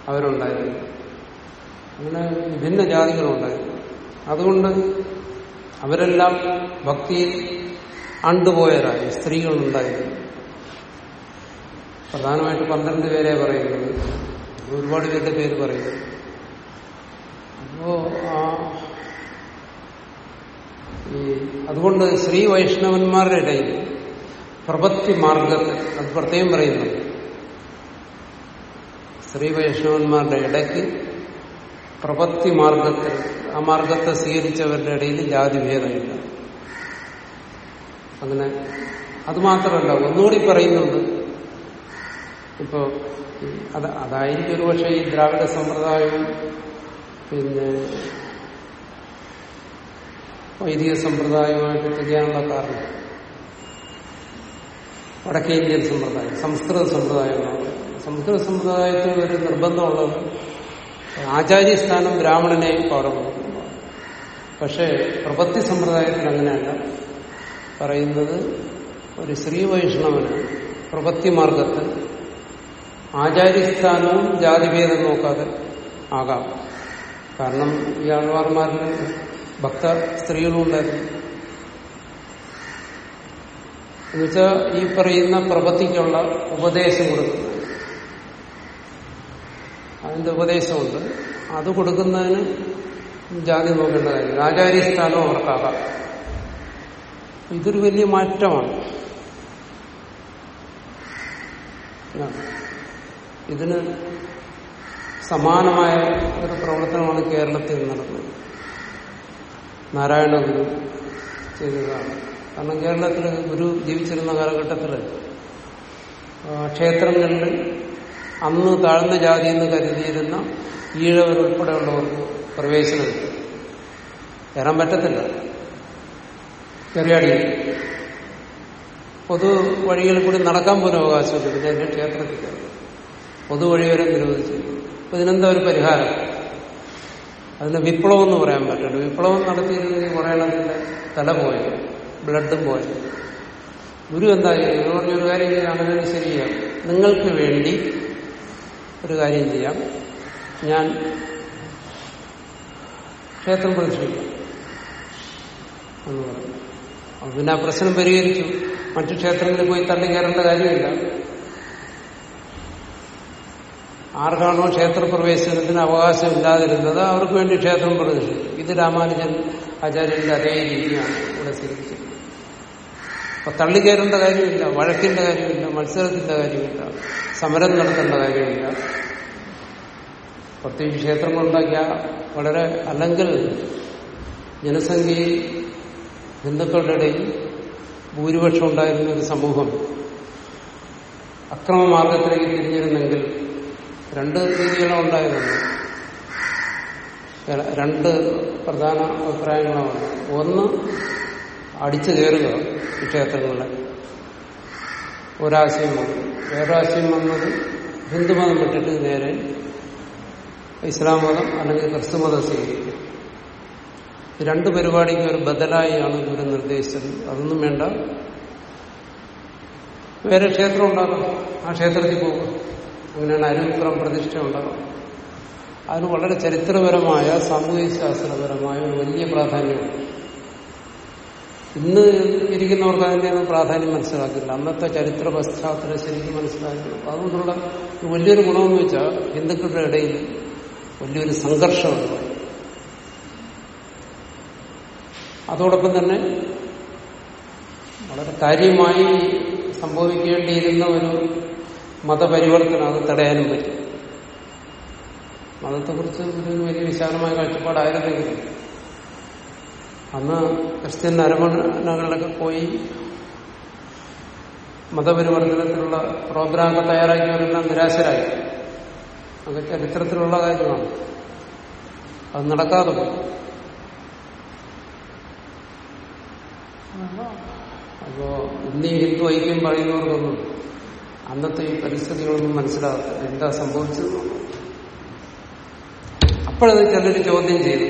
അവരുണ്ടായിരുന്നു. അങ്ങനെ വിഭിന്ന ജാതികളുണ്ടായിരുന്നു. അതുകൊണ്ട് അവരെല്ലാം ഭക്തിയിൽ അണ്ടുപോയവരായി സ്ത്രീകളുണ്ടായിരുന്നു. പ്രധാനമായിട്ട് പന്ത്രണ്ട് പേരെ പറയുന്നത്. ഒരുപാട് പേരുടെ പേര് പറയുന്നു. അപ്പോ ആ ഈ അതുകൊണ്ട് ശ്രീ വൈഷ്ണവന്മാരുടെ ഇടയിൽ പ്രപത്തി മാർഗത്തിൽ അത് പ്രത്യേകം പറയുന്നു. ശ്രീ വൈഷ്ണവന്മാരുടെ ഇടയ്ക്ക് പ്രപത്തി മാർഗത്തിൽ ആ മാർഗത്തെ സ്വീകരിച്ചവരുടെ ഇടയിൽ ജാതിഭേദമില്ല അങ്ങനെ അതുമാത്രമല്ല ഒന്നുകൂടി പറയുന്നുണ്ട്. ഇപ്പോ അത് അതായിരിക്കും ഒരുപക്ഷെ ഈ ദ്രാവിഡ സമ്പ്രദായവും പിന്നെ വൈദിക സമ്പ്രദായവുമായിട്ട് തിരിയാനുള്ള കാരണം. വടക്കേ ഇന്ത്യൻ സമ്പ്രദായം സംസ്കൃത സമ്പ്രദായമാണ്. സംസ്കൃത സമ്പ്രദായത്തിൽ ഒരു നിർബന്ധമുള്ളത് ആചാര്യസ്ഥാനം ബ്രാഹ്മണനെയും പാടുന്നു പക്ഷേ പ്രപത്തി സമ്പ്രദായത്തിൽ അങ്ങനെയല്ല. പറയുന്നത് ഒരു ശ്രീ വൈഷ്ണവന് പ്രപത്തി മാർഗത്തിൽ ആചാര്യസ്ഥാനവും ജാതിഭേദം നോക്കാതെ ആകാം. കാരണം ഈ ആൾവാർമാരിൽ ഭക്ത സ്ത്രീകളും ഉണ്ടായിരുന്നു എന്നുവെച്ചാൽ ഈ പറയുന്ന പ്രപത്തിക്കുള്ള ഉപദേശം കൊടുക്കുന്നത് അതിന്റെ ഉപദേശമുണ്ട്. അത് കൊടുക്കുന്നതിന് ജാതി നോക്കേണ്ട കാര്യം. ആചാര്യസ്ഥാനം അവർക്കാകാം ഇതൊരു വലിയ മാറ്റമാണ്. ഇതിന് സമാനമായ ഒരു പ്രവർത്തനമാണ് കേരളത്തിൽ നടന്നത് നാരായണ ഗുരു ചെയ്തതാണ്. കാരണം കേരളത്തിൽ ഗുരു ജീവിച്ചിരുന്ന കാലഘട്ടത്തിൽ ക്ഷേത്രങ്ങളിൽ അന്ന് താഴ്ന്ന ജാതി എന്ന് കരുതിയിരുന്ന ഈഴവരുൾപ്പെടെയുള്ളവർക്ക് പ്രവേശനം. കയറാൻ പറ്റത്തില്ല. ചെറിയാടി പൊതു വഴികളിൽ കൂടി നടക്കാൻ പോലും അവകാശമില്ല. പിന്നെ എന്റെ ക്ഷേത്രത്തിൽ പൊതുവഴി വരെ നിരോധിച്ചു. അപ്പൊ ഇതിനെന്താ ഒരു പരിഹാരം? അതിന് വിപ്ലവം എന്ന് പറയാൻ പറ്റില്ല. വിപ്ലവം നടത്തിയിരുന്നെങ്കിൽ കുറെ എണ്ണത്തിന്റെ തല പോയത് ബ്ലഡും പോയത് ഗുരു എന്താ ചെയ്യുന്നത് പറഞ്ഞൊരു കാര്യം ചെയ്യാം അങ്ങനെ ശരിയാണ് നിങ്ങൾക്ക് വേണ്ടി ഒരു കാര്യം ചെയ്യാം. ഞാൻ ക്ഷേത്രം പ്രതിഷ്ഠിക്കാം എന്ന് പറഞ്ഞു. അപ്പൊ പിന്നെ ആ പ്രശ്നം പരിഹരിച്ചു. മറ്റു ക്ഷേത്രങ്ങളിൽ പോയി തള്ളി കയറേണ്ട കാര്യമില്ല. ആർക്കാണോ ക്ഷേത്രപ്രവേശനത്തിന് അവകാശം ഇല്ലാതിരുന്നത് അവർക്ക് വേണ്ടി ക്ഷേത്രം പ്രതിഷ്ഠിച്ചു ഇത് രാമാനുജൻ ആചാര്യന്റെ അതേ രീതിയാണ് ഇവിടെ സ്വീകരിച്ചത് അപ്പൊ തള്ളിക്കയറേണ്ട കാര്യമില്ല വഴക്കിന്റെ കാര്യമില്ല മത്സരത്തിന്റെ കാര്യമില്ല സമരം നടത്തേണ്ട കാര്യമില്ല. പ്രത്യേകിച്ച് ക്ഷേത്രങ്ങളുണ്ടാക്കിയ വളരെ അല്ലെങ്കിൽ ജനസംഖ്യയിൽ ഹിന്ദുക്കളുടെ ഇടയിൽ ഭൂരിപക്ഷം ഉണ്ടായിരുന്ന ഒരു സമൂഹം അക്രമമാർഗത്തിലേക്ക് തിരിഞ്ഞിരുന്നെങ്കിൽ രണ്ട് രീതികളാണ് ഉണ്ടായിരുന്നു രണ്ട് പ്രധാന അഭിപ്രായങ്ങളാണ്. ഒന്ന് അടിച്ചു കയറുക ഈ ക്ഷേത്രങ്ങളെ ഒരാശയം വന്നു. വേറൊരാശയം വന്നത് ഹിന്ദുമതം വിട്ടിട്ട് നേരെ ഇസ്ലാം മതം അല്ലെങ്കിൽ ക്രിസ്തു മതം സ്വീകരിക്കുക രണ്ട് പരിപാടിക്ക് ഒരു ബദലായിയാണ് ഗുരു നിർദ്ദേശിച്ചത്. അതൊന്നും വേണ്ട. വേറെ ക്ഷേത്രം ഉണ്ടാകും ആ ക്ഷേത്രത്തിൽ പോകുക അങ്ങനെയാണ് അരുവിക്രം പ്രതിഷ്ഠ ഉണ്ടാകും. അതിന് വളരെ ചരിത്രപരമായ സാമൂഹിക ശാസ്ത്രപരമായ ഒരു വലിയ പ്രാധാന്യമുണ്ട്. ഇന്ന് ഇരിക്കുന്നവർക്ക് അതിന്റെ ഒന്നും പ്രാധാന്യം മനസ്സിലാക്കില്ല. അന്നത്തെ ചരിത്ര പശ്ചാത്തലം ശരിക്കും മനസ്സിലാക്കില്ല. അതുകൊണ്ടുള്ള വലിയൊരു ഗുണമെന്ന് വെച്ചാൽ ഹിന്ദുക്കളുടെ ഇടയിൽ വലിയൊരു സംഘർഷമുണ്ട്. അതോടൊപ്പം തന്നെ വളരെ കാര്യമായി സംഭവിക്കേണ്ടിയിരുന്ന ഒരു മതപരിവർത്തനം അത് തടയാനും പറ്റും. മതത്തെക്കുറിച്ച് ഒരു വലിയ വിശാലമായ കാഴ്ചപ്പാടായിരുന്നെങ്കിലും അന്ന് ക്രിസ്ത്യൻ അരമണകളിലൊക്കെ പോയി മതപരിവർത്തനത്തിലുള്ള പ്രോഗ്രാമൊക്കെ തയ്യാറാക്കിയവരെല്ലാം നിരാശരായി. അത് ചരിത്രത്തിലുള്ള കാര്യമാണ്. അത് നടക്കാതെ അപ്പോ ഇന്ന് ഈ ഹിന്ദു ഐക്യം പറയുന്നവർക്കൊന്നും അന്നത്തെ ഈ പരിസ്ഥിതികളൊന്നും മനസ്സിലാകത്തില്ല. എന്താ സംഭവിച്ചത് അപ്പോഴത് ചിലർ ചോദ്യം ചെയ്തു.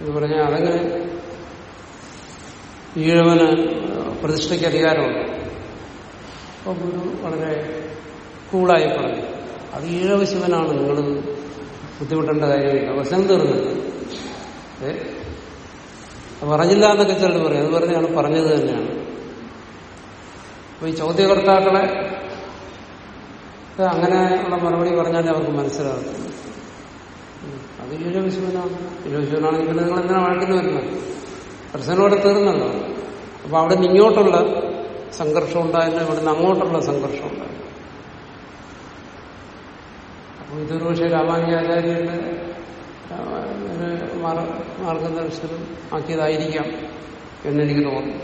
എന്ന് പറഞ്ഞാൽ അതങ്ങനെ ഈഴവന് പ്രതിഷ്ഠയ്ക്ക് അധികാരമുണ്ട്. അപ്പൊ ഗുരു വളരെ കൂളായി പറഞ്ഞു അത് ഈഴവ ശിവനാണ് നിങ്ങൾ ബുദ്ധിമുട്ടേണ്ട കാര്യമില്ല വശം തീർന്നത് പറഞ്ഞില്ല എന്നൊക്കെ ചിലർ പറയും. അത് പറഞ്ഞാണ് പറഞ്ഞത് തന്നെയാണ്. അപ്പൊ ഈ ചോദ്യകർത്താക്കളെ അങ്ങനെയുള്ള മറുപടി പറഞ്ഞാലേ അവർക്ക് മനസ്സിലാകും അത് ഈഴവിശുവനാണ് ഈഴവിശുവനാണെങ്കിൽ പിന്നെ നിങ്ങൾ എങ്ങനെ വഴക്കുന്നു വരുന്നത്? പ്രശ്നത്തോടെ തീർന്നല്ലോ. അപ്പൊ അവിടെ നിന്ന് ഇങ്ങോട്ടുള്ള സംഘർഷം ഉണ്ടായിരുന്നു ഇവിടെ നിന്ന് അങ്ങോട്ടുള്ള സംഘർഷം ഉണ്ടായിരുന്നു. അപ്പൊ ഇതൊരു പക്ഷേ രാമാനുജാചാര്യന്റെ മാർഗദർശനം ആക്കിയതായിരിക്കാം എന്നെനിക്ക് തോന്നുന്നു.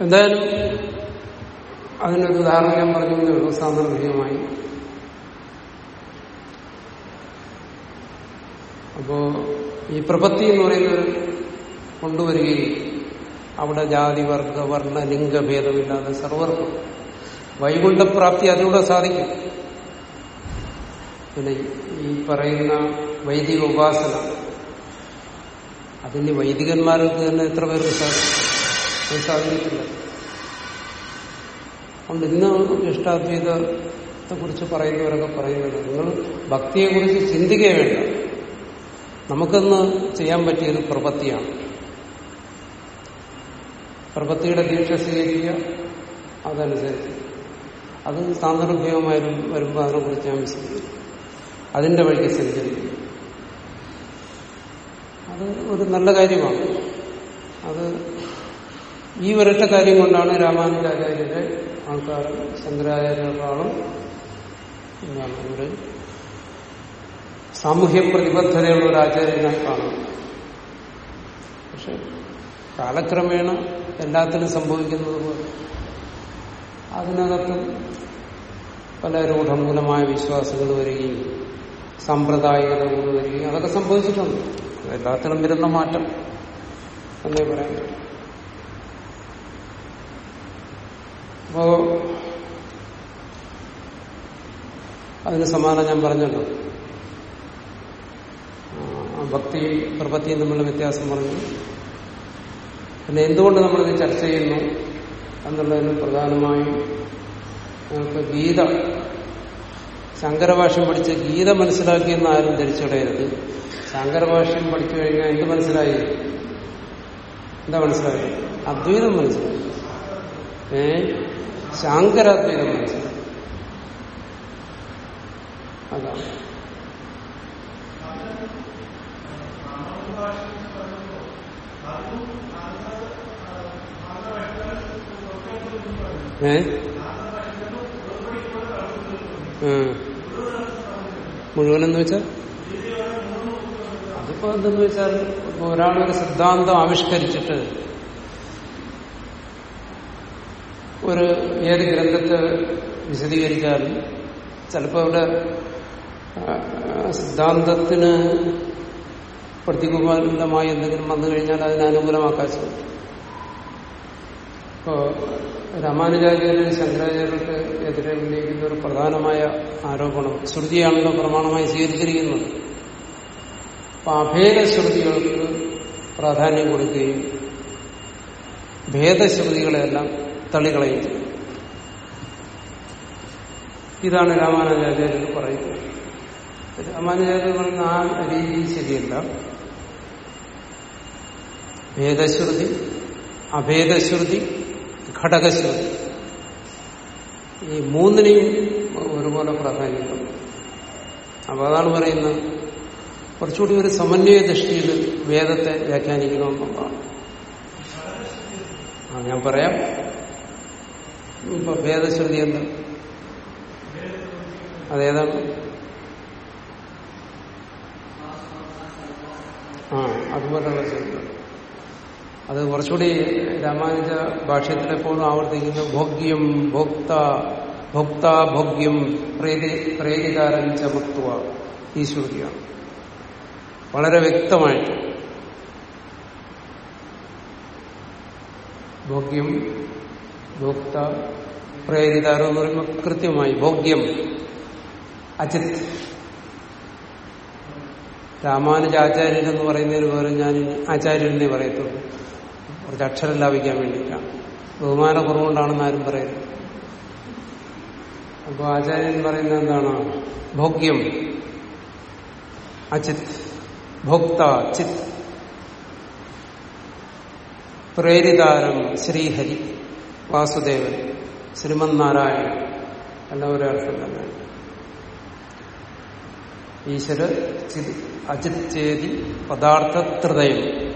എന്തായാലും അതിനൊരു ഉദാഹരണം ഞാൻ പറഞ്ഞു ഉള്ളൂ സാന്ദർഭികമായി അപ്പോ ഈ പ്രപത്തി എന്ന് പറയുന്നത് കൊണ്ടുവരികയും അവിടെ ജാതി വർഗ വർണ ലിംഗ ഭേദമില്ലാതെ സർവർക്കും വൈകുണ്ഠപ്രാപ്തി അതിലൂടെ സാധിക്കും. പിന്നെ ഈ പറയുന്ന വൈദിക ഉപാസന അതിന് വൈദികന്മാർക്ക് തന്നെ എത്ര പേർക്ക് സാധിക്കും? സാധിക്കത്തില്ല അതുകൊണ്ട് ഇന്ന് ഇഷ്ടാദ്വൈതത്തെ കുറിച്ച് പറയുന്നവരൊക്കെ പറയുന്നത് നിങ്ങൾ ഭക്തിയെക്കുറിച്ച് ചിന്തിക്കേ വേണ്ട. നമുക്കിന്ന് ചെയ്യാൻ പറ്റിയൊരു പ്രപത്തിയാണ് പ്രപത്തിയുടെ ദീക്ഷ സ്വീകരിക്കുക അതനുസരിച്ച്. അത് സാന്ദർഭികമായി വരുമ്പോൾ അതിനെക്കുറിച്ച് ഞാൻ വിശദീകരിക്കും അതിന്റെ വഴിക്ക് സഞ്ചരിക്കും അത് ഒരു നല്ല കാര്യമാണ്. അത് ഈ ഒരൊറ്റ കാര്യം കൊണ്ടാണ് രാമാനുജാചാര്യരെ ആൾക്കാർ ശങ്കരാചാര്യരെക്കാളും എന്താണ് ഒരു സാമൂഹ്യ പ്രതിബദ്ധതയുള്ള ഒരു ആചാര്യനായി കാണുന്നത്. പക്ഷെ കാലക്രമേണ എല്ലാത്തിനും സംഭവിക്കുന്നത് പോലെ. അതിനകത്തും പല രൂഢമൂലമായ വിശ്വാസങ്ങൾ വരികയും സാമ്പ്രദായികതകൾ വരികയും അതൊക്കെ സംഭവിച്ചിട്ടുണ്ട്. എല്ലാത്തിനും വരുന്ന മാറ്റം എന്നേ പറയാൻ അപ്പോ അതിന് സമാനം ഞാൻ പറഞ്ഞല്ലോ. ഭക്തിയും പ്രപത്തിയും തമ്മിലുള്ള വ്യത്യാസം പറഞ്ഞു. പിന്നെ എന്തുകൊണ്ട് നമ്മളിത് ചർച്ച ചെയ്യുന്നു എന്നുള്ളതിന് പ്രധാനമായും നമുക്ക് ഗീത ശങ്കരഭാഷ്യം പഠിച്ച് ഗീത മനസ്സിലാക്കിയെന്ന് ആരും ധരിച്ചിടയരുത്. ശങ്കരഭാഷ്യം പഠിച്ചു കഴിഞ്ഞാൽ എന്ത് മനസ്സിലായി? എന്താ മനസ്സിലായി? അദ്വൈതം മനസ്സിലായി. ഏ? ശാങ്കരാദ്വൈതം മനസ്സിലായി. അതാണ്. ഏ? മുഴുവനെന്ന് വെച്ചാൽ അതിപ്പോ എന്തെന്ന് വെച്ചാൽ ഇപ്പൊ ഒരാളൊരു സിദ്ധാന്തം ആവിഷ്കരിച്ചിട്ട് ഒരു ഏത് ഗ്രന്ഥത്തെ വിശദീകരിച്ചാലും ചിലപ്പോൾ അവിടെ സിദ്ധാന്തത്തിന് പ്രതികൂലമായി എന്തെങ്കിലും വന്നു കഴിഞ്ഞാൽ അതിനനുകൂലമാക്കാൻ ശ്രമിക്കും ഇപ്പോ രാമാനുചാര്യനും ശങ്കരാചാര്യർക്ക് എതിരെ ഉന്നയിക്കുന്ന ഒരു പ്രധാനമായ ആരോപണം ശ്രുതിയാണല്ലോ പ്രമാണമായി സ്വീകരിച്ചിരിക്കുന്നത്. അപ്പൊ അഭേദ ശ്രുതികൾക്ക് പ്രാധാന്യം കൊടുക്കുകയും ഭേദശ്രുതികളെല്ലാം തള്ളിക്കളയും ചെയ്യും. ഇതാണ് രാമാനുചാര്യർ പറയുന്നത്. രാമാനുചാര്യർ പറയുന്ന ആ രീതി ശരിയല്ല. ഭേദശ്രുതി അഭേദശ്രുതി ഘടകശ്രുതി ഈ മൂന്നിനെയും ഒരുപോലെ പ്രാധാന്യമുണ്ട് അപ്പൊ അതാണ് പറയുന്നത്. കുറച്ചുകൂടി ഒരു സമന്വയ ദൃഷ്ടിയിൽ വേദത്തെ വ്യാഖ്യാനിക്കണമെന്നുള്ളതാണ് ആ ഞാൻ പറയാം. ഇപ്പൊ ഭേദശ്രുതി എന്ത്? അതേതാണ്? ആ അതുപോലെയുള്ള ശ്രുതി അത് കുറച്ചുകൂടി രാമാനുജ ഭാഷയത്തിലെപ്പോഴും ആവർത്തിക്കുന്ന. ഭോഗ്യം ഭോക്ത ഭോക്ത ഭോഗ്യം പ്രേരി പ്രേരികാരം ചമത്വ ഈ ശ്രുതിയാണ്. വളരെ വ്യക്തമായിട്ട്. ഭോഗ്യം ഭോക്ത പ്രേരിതാരം എന്ന് പറയുമ്പോൾ കൃത്യമായി ഭോഗ്യം. അജിത്. രാമാനുജാചാര്യൻ എന്ന് പറയുന്നതിന് പകരം ഞാൻ ആചാര്യനെ പറയത്തുള്ളൂ. കുറച്ച് അക്ഷരം ലാഭിക്കാൻ വേണ്ടിയിട്ടാണ് ബഹുമാനക്കുറവുകൊണ്ടാണെന്ന് ആരും പറയുന്നത് അപ്പോൾ ആചാര്യൻ പറയുന്നത് എന്താണ്? ഭോഗ്യം. അചിത്. ഭോക്ത ചിത്. പ്രേരിതാരം ശ്രീഹരി വാസുദേവൻ. ശ്രീമന്നാരായണൻ. എന്ന ഒരു അർത്ഥം തന്നെ. ഈശ്വര അജിത് ചേതി പദാർത്ഥ ത്രിതയം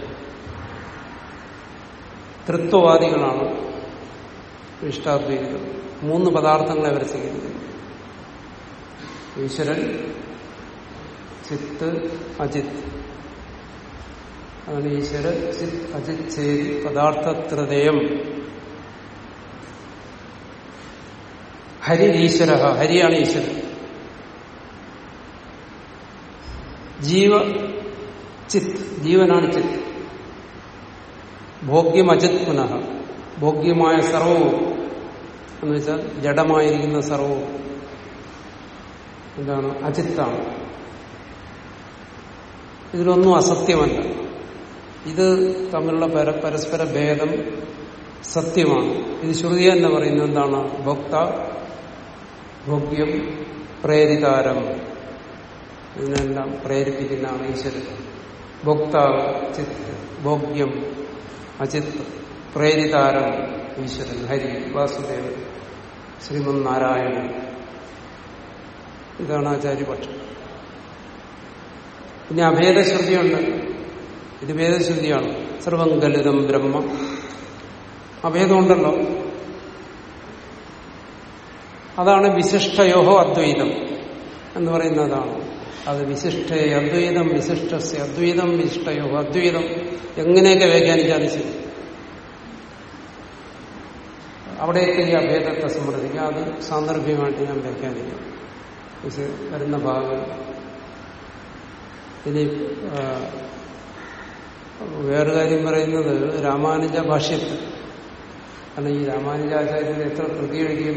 തൃത്വവാദികളാണ് ഇഷ്ടാദ്വൈതം മൂന്ന് പദാർത്ഥങ്ങളെ അവർ സ്വീകരിക്കുന്നു. ഈശ്വരൻ ചിത്ത് അജിത്. അതാണ് ഈശ്വര ചിത് അജിത് ചേരി പദാർത്ഥ ത്രിതയം ഹരി ഈശ്വര ഹരിയാണ് ഈശ്വരൻ. ജീവ ചിത്ത് ജീവനാണ് ചിത് ഭോഗ്യം അജിത് പുനഃ. ഭോഗ്യമായ സർവവും. എന്ന് വെച്ചാൽ ജഡമായിരിക്കുന്ന സർവവും. എന്താണ്? അജിത്താണ്. ഇതിലൊന്നും അസത്യമല്ല. ഇത് തമ്മിലുള്ള പര പരസ്പര ഭേദം സത്യമാണ്. ഇത് ശ്രുതി എന്ന് പറയുന്നത് എന്താണ്? ഭോക്ത ഭോഗ്യം പ്രേരിതാരം. ഇതിനെല്ലാം പ്രേരിപ്പിക്കുന്നതാണ് ഈശ്വരൻ. ഭോക്താവ് ചിത് ഭോഗ്യം. അജിത് പ്രേരിതാരം ഈശ്വരൻ. ഹരി വാസുദേവൻ ശ്രീമന് നാരായണൻ ഇതാണ് ആചാര്യപക്ഷം. പിന്നെ അഭേദശ്രുതിയുണ്ട് ഇത് ഭേദശ്രുതിയാണ്. സർവം ഗലിതം ബ്രഹ്മ. അഭേദമുണ്ടല്ലോ അതാണ് വിശിഷ്ടയോഹോ അദ്വൈതം എന്ന് പറയുന്നതാണ്. അത് വിശിഷ്ട അദ്വൈതം വിശിഷ്ടസ്യ അദ്വൈതം വിശിഷ്ടയോ അദ്വൈതം. എങ്ങനെയൊക്കെ വ്യാഖ്യാനിച്ചാലും ശരി. അവിടെയൊക്കെ ഈ അഭേദത്തെ സമ്മർദ്ദിക്കുക അത് സാന്ദർഭ്യമായിട്ട് ഞാൻ വ്യാഖ്യാനിക്കാം. വരുന്ന ഭാഗം ഇനി വേറൊരു വേറെ കാര്യം പറയുന്നത് രാമാനുജ ഭാഷ്യത്തിൽ. കാരണം ഈ രാമാനുജാചാര്യൻ എത്ര കൃതി എഴുതി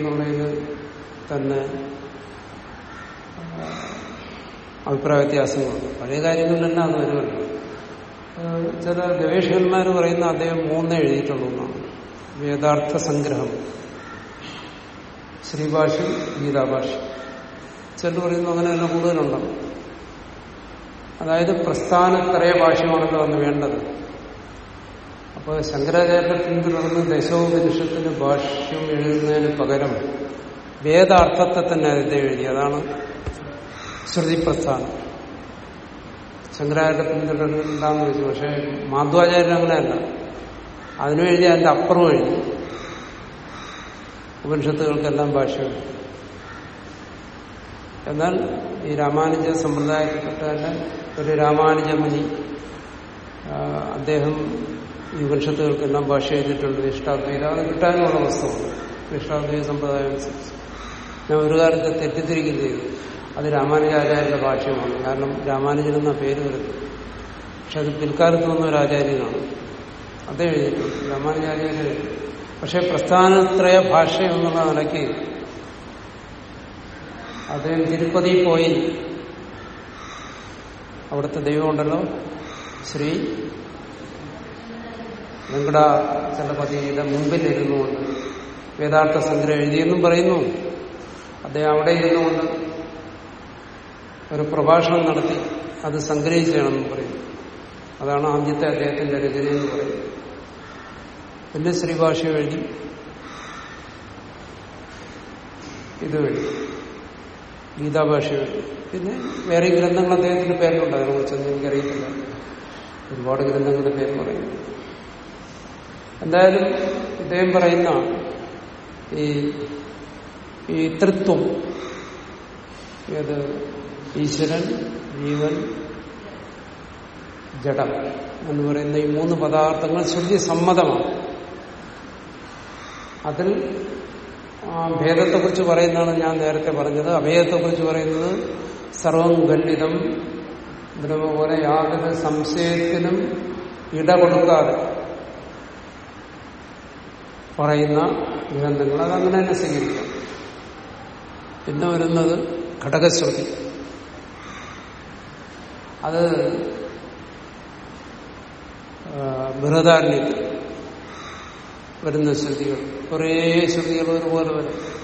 തന്നെ അഭിപ്രായ വ്യത്യാസങ്ങളുണ്ട്. പഴയ കാര്യങ്ങളിലെല്ലാം അത് വരുമല്ലോ. ചില ഗവേഷകന്മാർ പറയുന്ന അദ്ദേഹം മൂന്നേ എഴുതിയിട്ടുള്ളൂ എന്നാണ്. വേദാർത്ഥ സംഗ്രഹം. ശ്രീഭാഷ്യം ഗീതാഭാഷ്യം ചിലർ പറയുന്നു അങ്ങനെയല്ല കൂടുതലുണ്ടാവും. അതായത് പ്രസ്ഥാനത്രയ ഭാഷയാണല്ലോ അന്ന് വേണ്ടത്. അപ്പോൾ ശങ്കരാചാര്യ പിന്തുടർന്ന് ദശോപനിഷത്തിന് ഭാഷ്യം എഴുതുന്നതിന് പകരം വേദാർത്ഥത്തെ തന്നെ അതിന്റെ എഴുതി. അതാണ് ശ്രുതി പ്രസ്ഥാനം ശങ്കരാചാര്യ പിന്തുടരുന്നുണ്ടാന്ന് ചോദിച്ചു. പക്ഷെ മാധ്വാചാര്യൻ അങ്ങനെയല്ല. അതിനു എഴുതി അതിന്റെ അപ്പുറം എഴുതി. ഉപനിഷത്തുകൾക്കെല്ലാം ഭാഷ എന്നാൽ ഈ രാമാനുജ സമ്പ്രദായത്തിൽപ്പെട്ട തന്നെ ഒരു രാമാനുജ മുനി അദ്ദേഹം ഈ ഉപനിഷത്തുകൾക്കെല്ലാം ഭാഷ എഴുതിയിട്ടുണ്ട്. വിഷ്ടാദ്വൈത അത് കിട്ടാനുള്ള വസ്തുവാണ്. വിഷ്ടാദ്വൈത സമ്പ്രദായം അനുസരിച്ച്. ഞാൻ ഒരു കാലത്ത് തെറ്റിദ്ധരിക്കുകയും അത് രാമാനുജാചാര്യന്റെ ഭാഷ്യമാണ്. കാരണം രാമാനുജൻ എന്ന പേര് വരുന്നത് പക്ഷെ അത് പിൽക്കാലത്ത് വന്ന ഒരു ആചാര്യനാണ്. അതേ എഴുതിയിട്ടുണ്ട്. രാമാനുജാചാര്യൻ പക്ഷെ പ്രസ്ഥാനത്രയ ഭാഷ എന്നുള്ള നിലയ്ക്ക് അദ്ദേഹം തിരുപ്പതി പോയി. അവിടുത്തെ ദൈവമുണ്ടല്ലോ ശ്രീ വെങ്കടാചലപതിയുടെ മുമ്പിൽ ഇരുന്നുകൊണ്ട് വേദാർത്ഥ സംഗ്രഹം എഴുതിയെന്നും പറയുന്നു. അദ്ദേഹം അവിടെ ഇരുന്നുകൊണ്ട് ഒരു പ്രഭാഷണം നടത്തി അത് സംഗ്രഹിച്ചാണെന്ന് പറയും. അതാണ് ആദ്യത്തെ അദ്ദേഹത്തിന്റെ രചന എന്ന് പറയുന്നത് പിന്നെ ശ്രീഭാഷ എഴുതി. ഇത് എഴുതി. ഗീതാഭാഷ എഴുതി. പിന്നെ വേറെ ഗ്രന്ഥങ്ങൾ അദ്ദേഹത്തിന്റെ പേരിലുണ്ട് അതിനെക്കുറിച്ചൊന്നും എനിക്കറിയത്തില്ല. ഒരുപാട് ഗ്രന്ഥങ്ങളുടെ പേര് പറയുന്നു എന്തായാലും ഇദ്ദേഹം പറയുന്ന ഈ ഈ തൃത്വം ഏത് ഈശ്വരൻ ജീവൻ ജഡം എന്ന് പറയുന്ന ഈ മൂന്ന് പദാർത്ഥങ്ങൾ ശ്രുതി സമ്മതമാണ്. അതിൽ ഭേദത്തെക്കുറിച്ച് പറയുന്നതാണ് ഞാൻ നേരത്തെ പറഞ്ഞത്. അഭേദത്തെക്കുറിച്ച് പറയുന്നത് സർവം ഖണ്ഡിതം ബ്രഹ്മ പോലെ യാതൊരു സംശയത്തിനും ഇട കൊടുക്കാതെ പറയുന്ന ഗ്രന്ഥങ്ങൾ. അതങ്ങനെ തന്നെ സ്വീകരിക്കാം. പിന്നെ വരുന്നത് ഘടകശ്രുതി. അത് ബൃഹദാരണ്യത്തിൽ വരുന്ന ശ്രുതികൾ. കുറേ ശ്രുതികൾ ഒരുപോലെ വരും.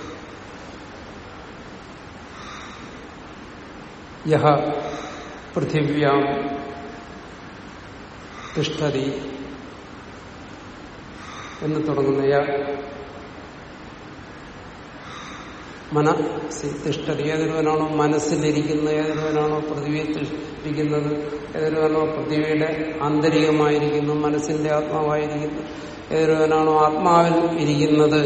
യഹ പൃഥിവ്യാം തിഷ്ഠതി എന്ന് തുടങ്ങുന്ന യ മനസ്സി തിഷ്ഠതി ഏതൊരുവനാണോ മനസ്സിലിരിക്കുന്നത് ഏതൊരുവനാണോ പൃഥ്വിയിൽ തിഷ്ഠിക്കുന്നത് ഏതൊരുവനോ പൃഥ്വിയുടെ ആന്തരികമായിരിക്കുന്നു മനസ്സിന്റെ ആത്മാവായിരിക്കുന്നു ഏതൊരുവനാണോ ആത്മാവിൽ ഇരിക്കുന്നത്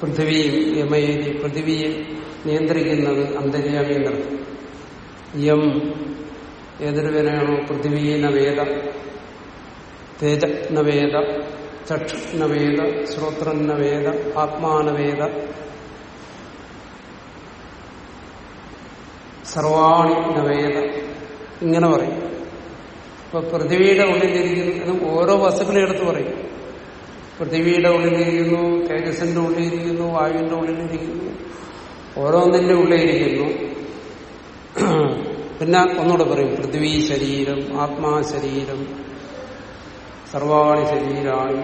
പൃഥ്വിയും യമയേരി പൃഥ്വിയെ നിയന്ത്രിക്കുന്നത് അന്തര്യാമി യം ഏതൊരുവനാണോ പൃഥ്വിയെ നവേദ തേജ നവേദ ചക്ഷു നവേദ ശ്രോത്രൻ നവേദ ആത്മാനവേദ സർവാണി നവേദ. ഇങ്ങനെ പറയും. ഇപ്പൊ പൃഥ്വിയുടെ ഉള്ളിലിരിക്കുന്നു ഓരോ വസ്തുക്കളെ എടുത്ത് പറയും. പൃഥ്വിയുടെ ഉള്ളിലിരിക്കുന്നു തേജസ്സിന്റെ ഉള്ളിലിരിക്കുന്നു വായുവിന്റെ ഉള്ളിലിരിക്കുന്നു ഓരോന്നിന്റെ ഉള്ളിലിരിക്കുന്നു പിന്നെ ഒന്നുകൂടെ പറയും. പൃഥ്വി ശരീരം ആത്മാ ശരീരം സർവാണി ശരീരാണി.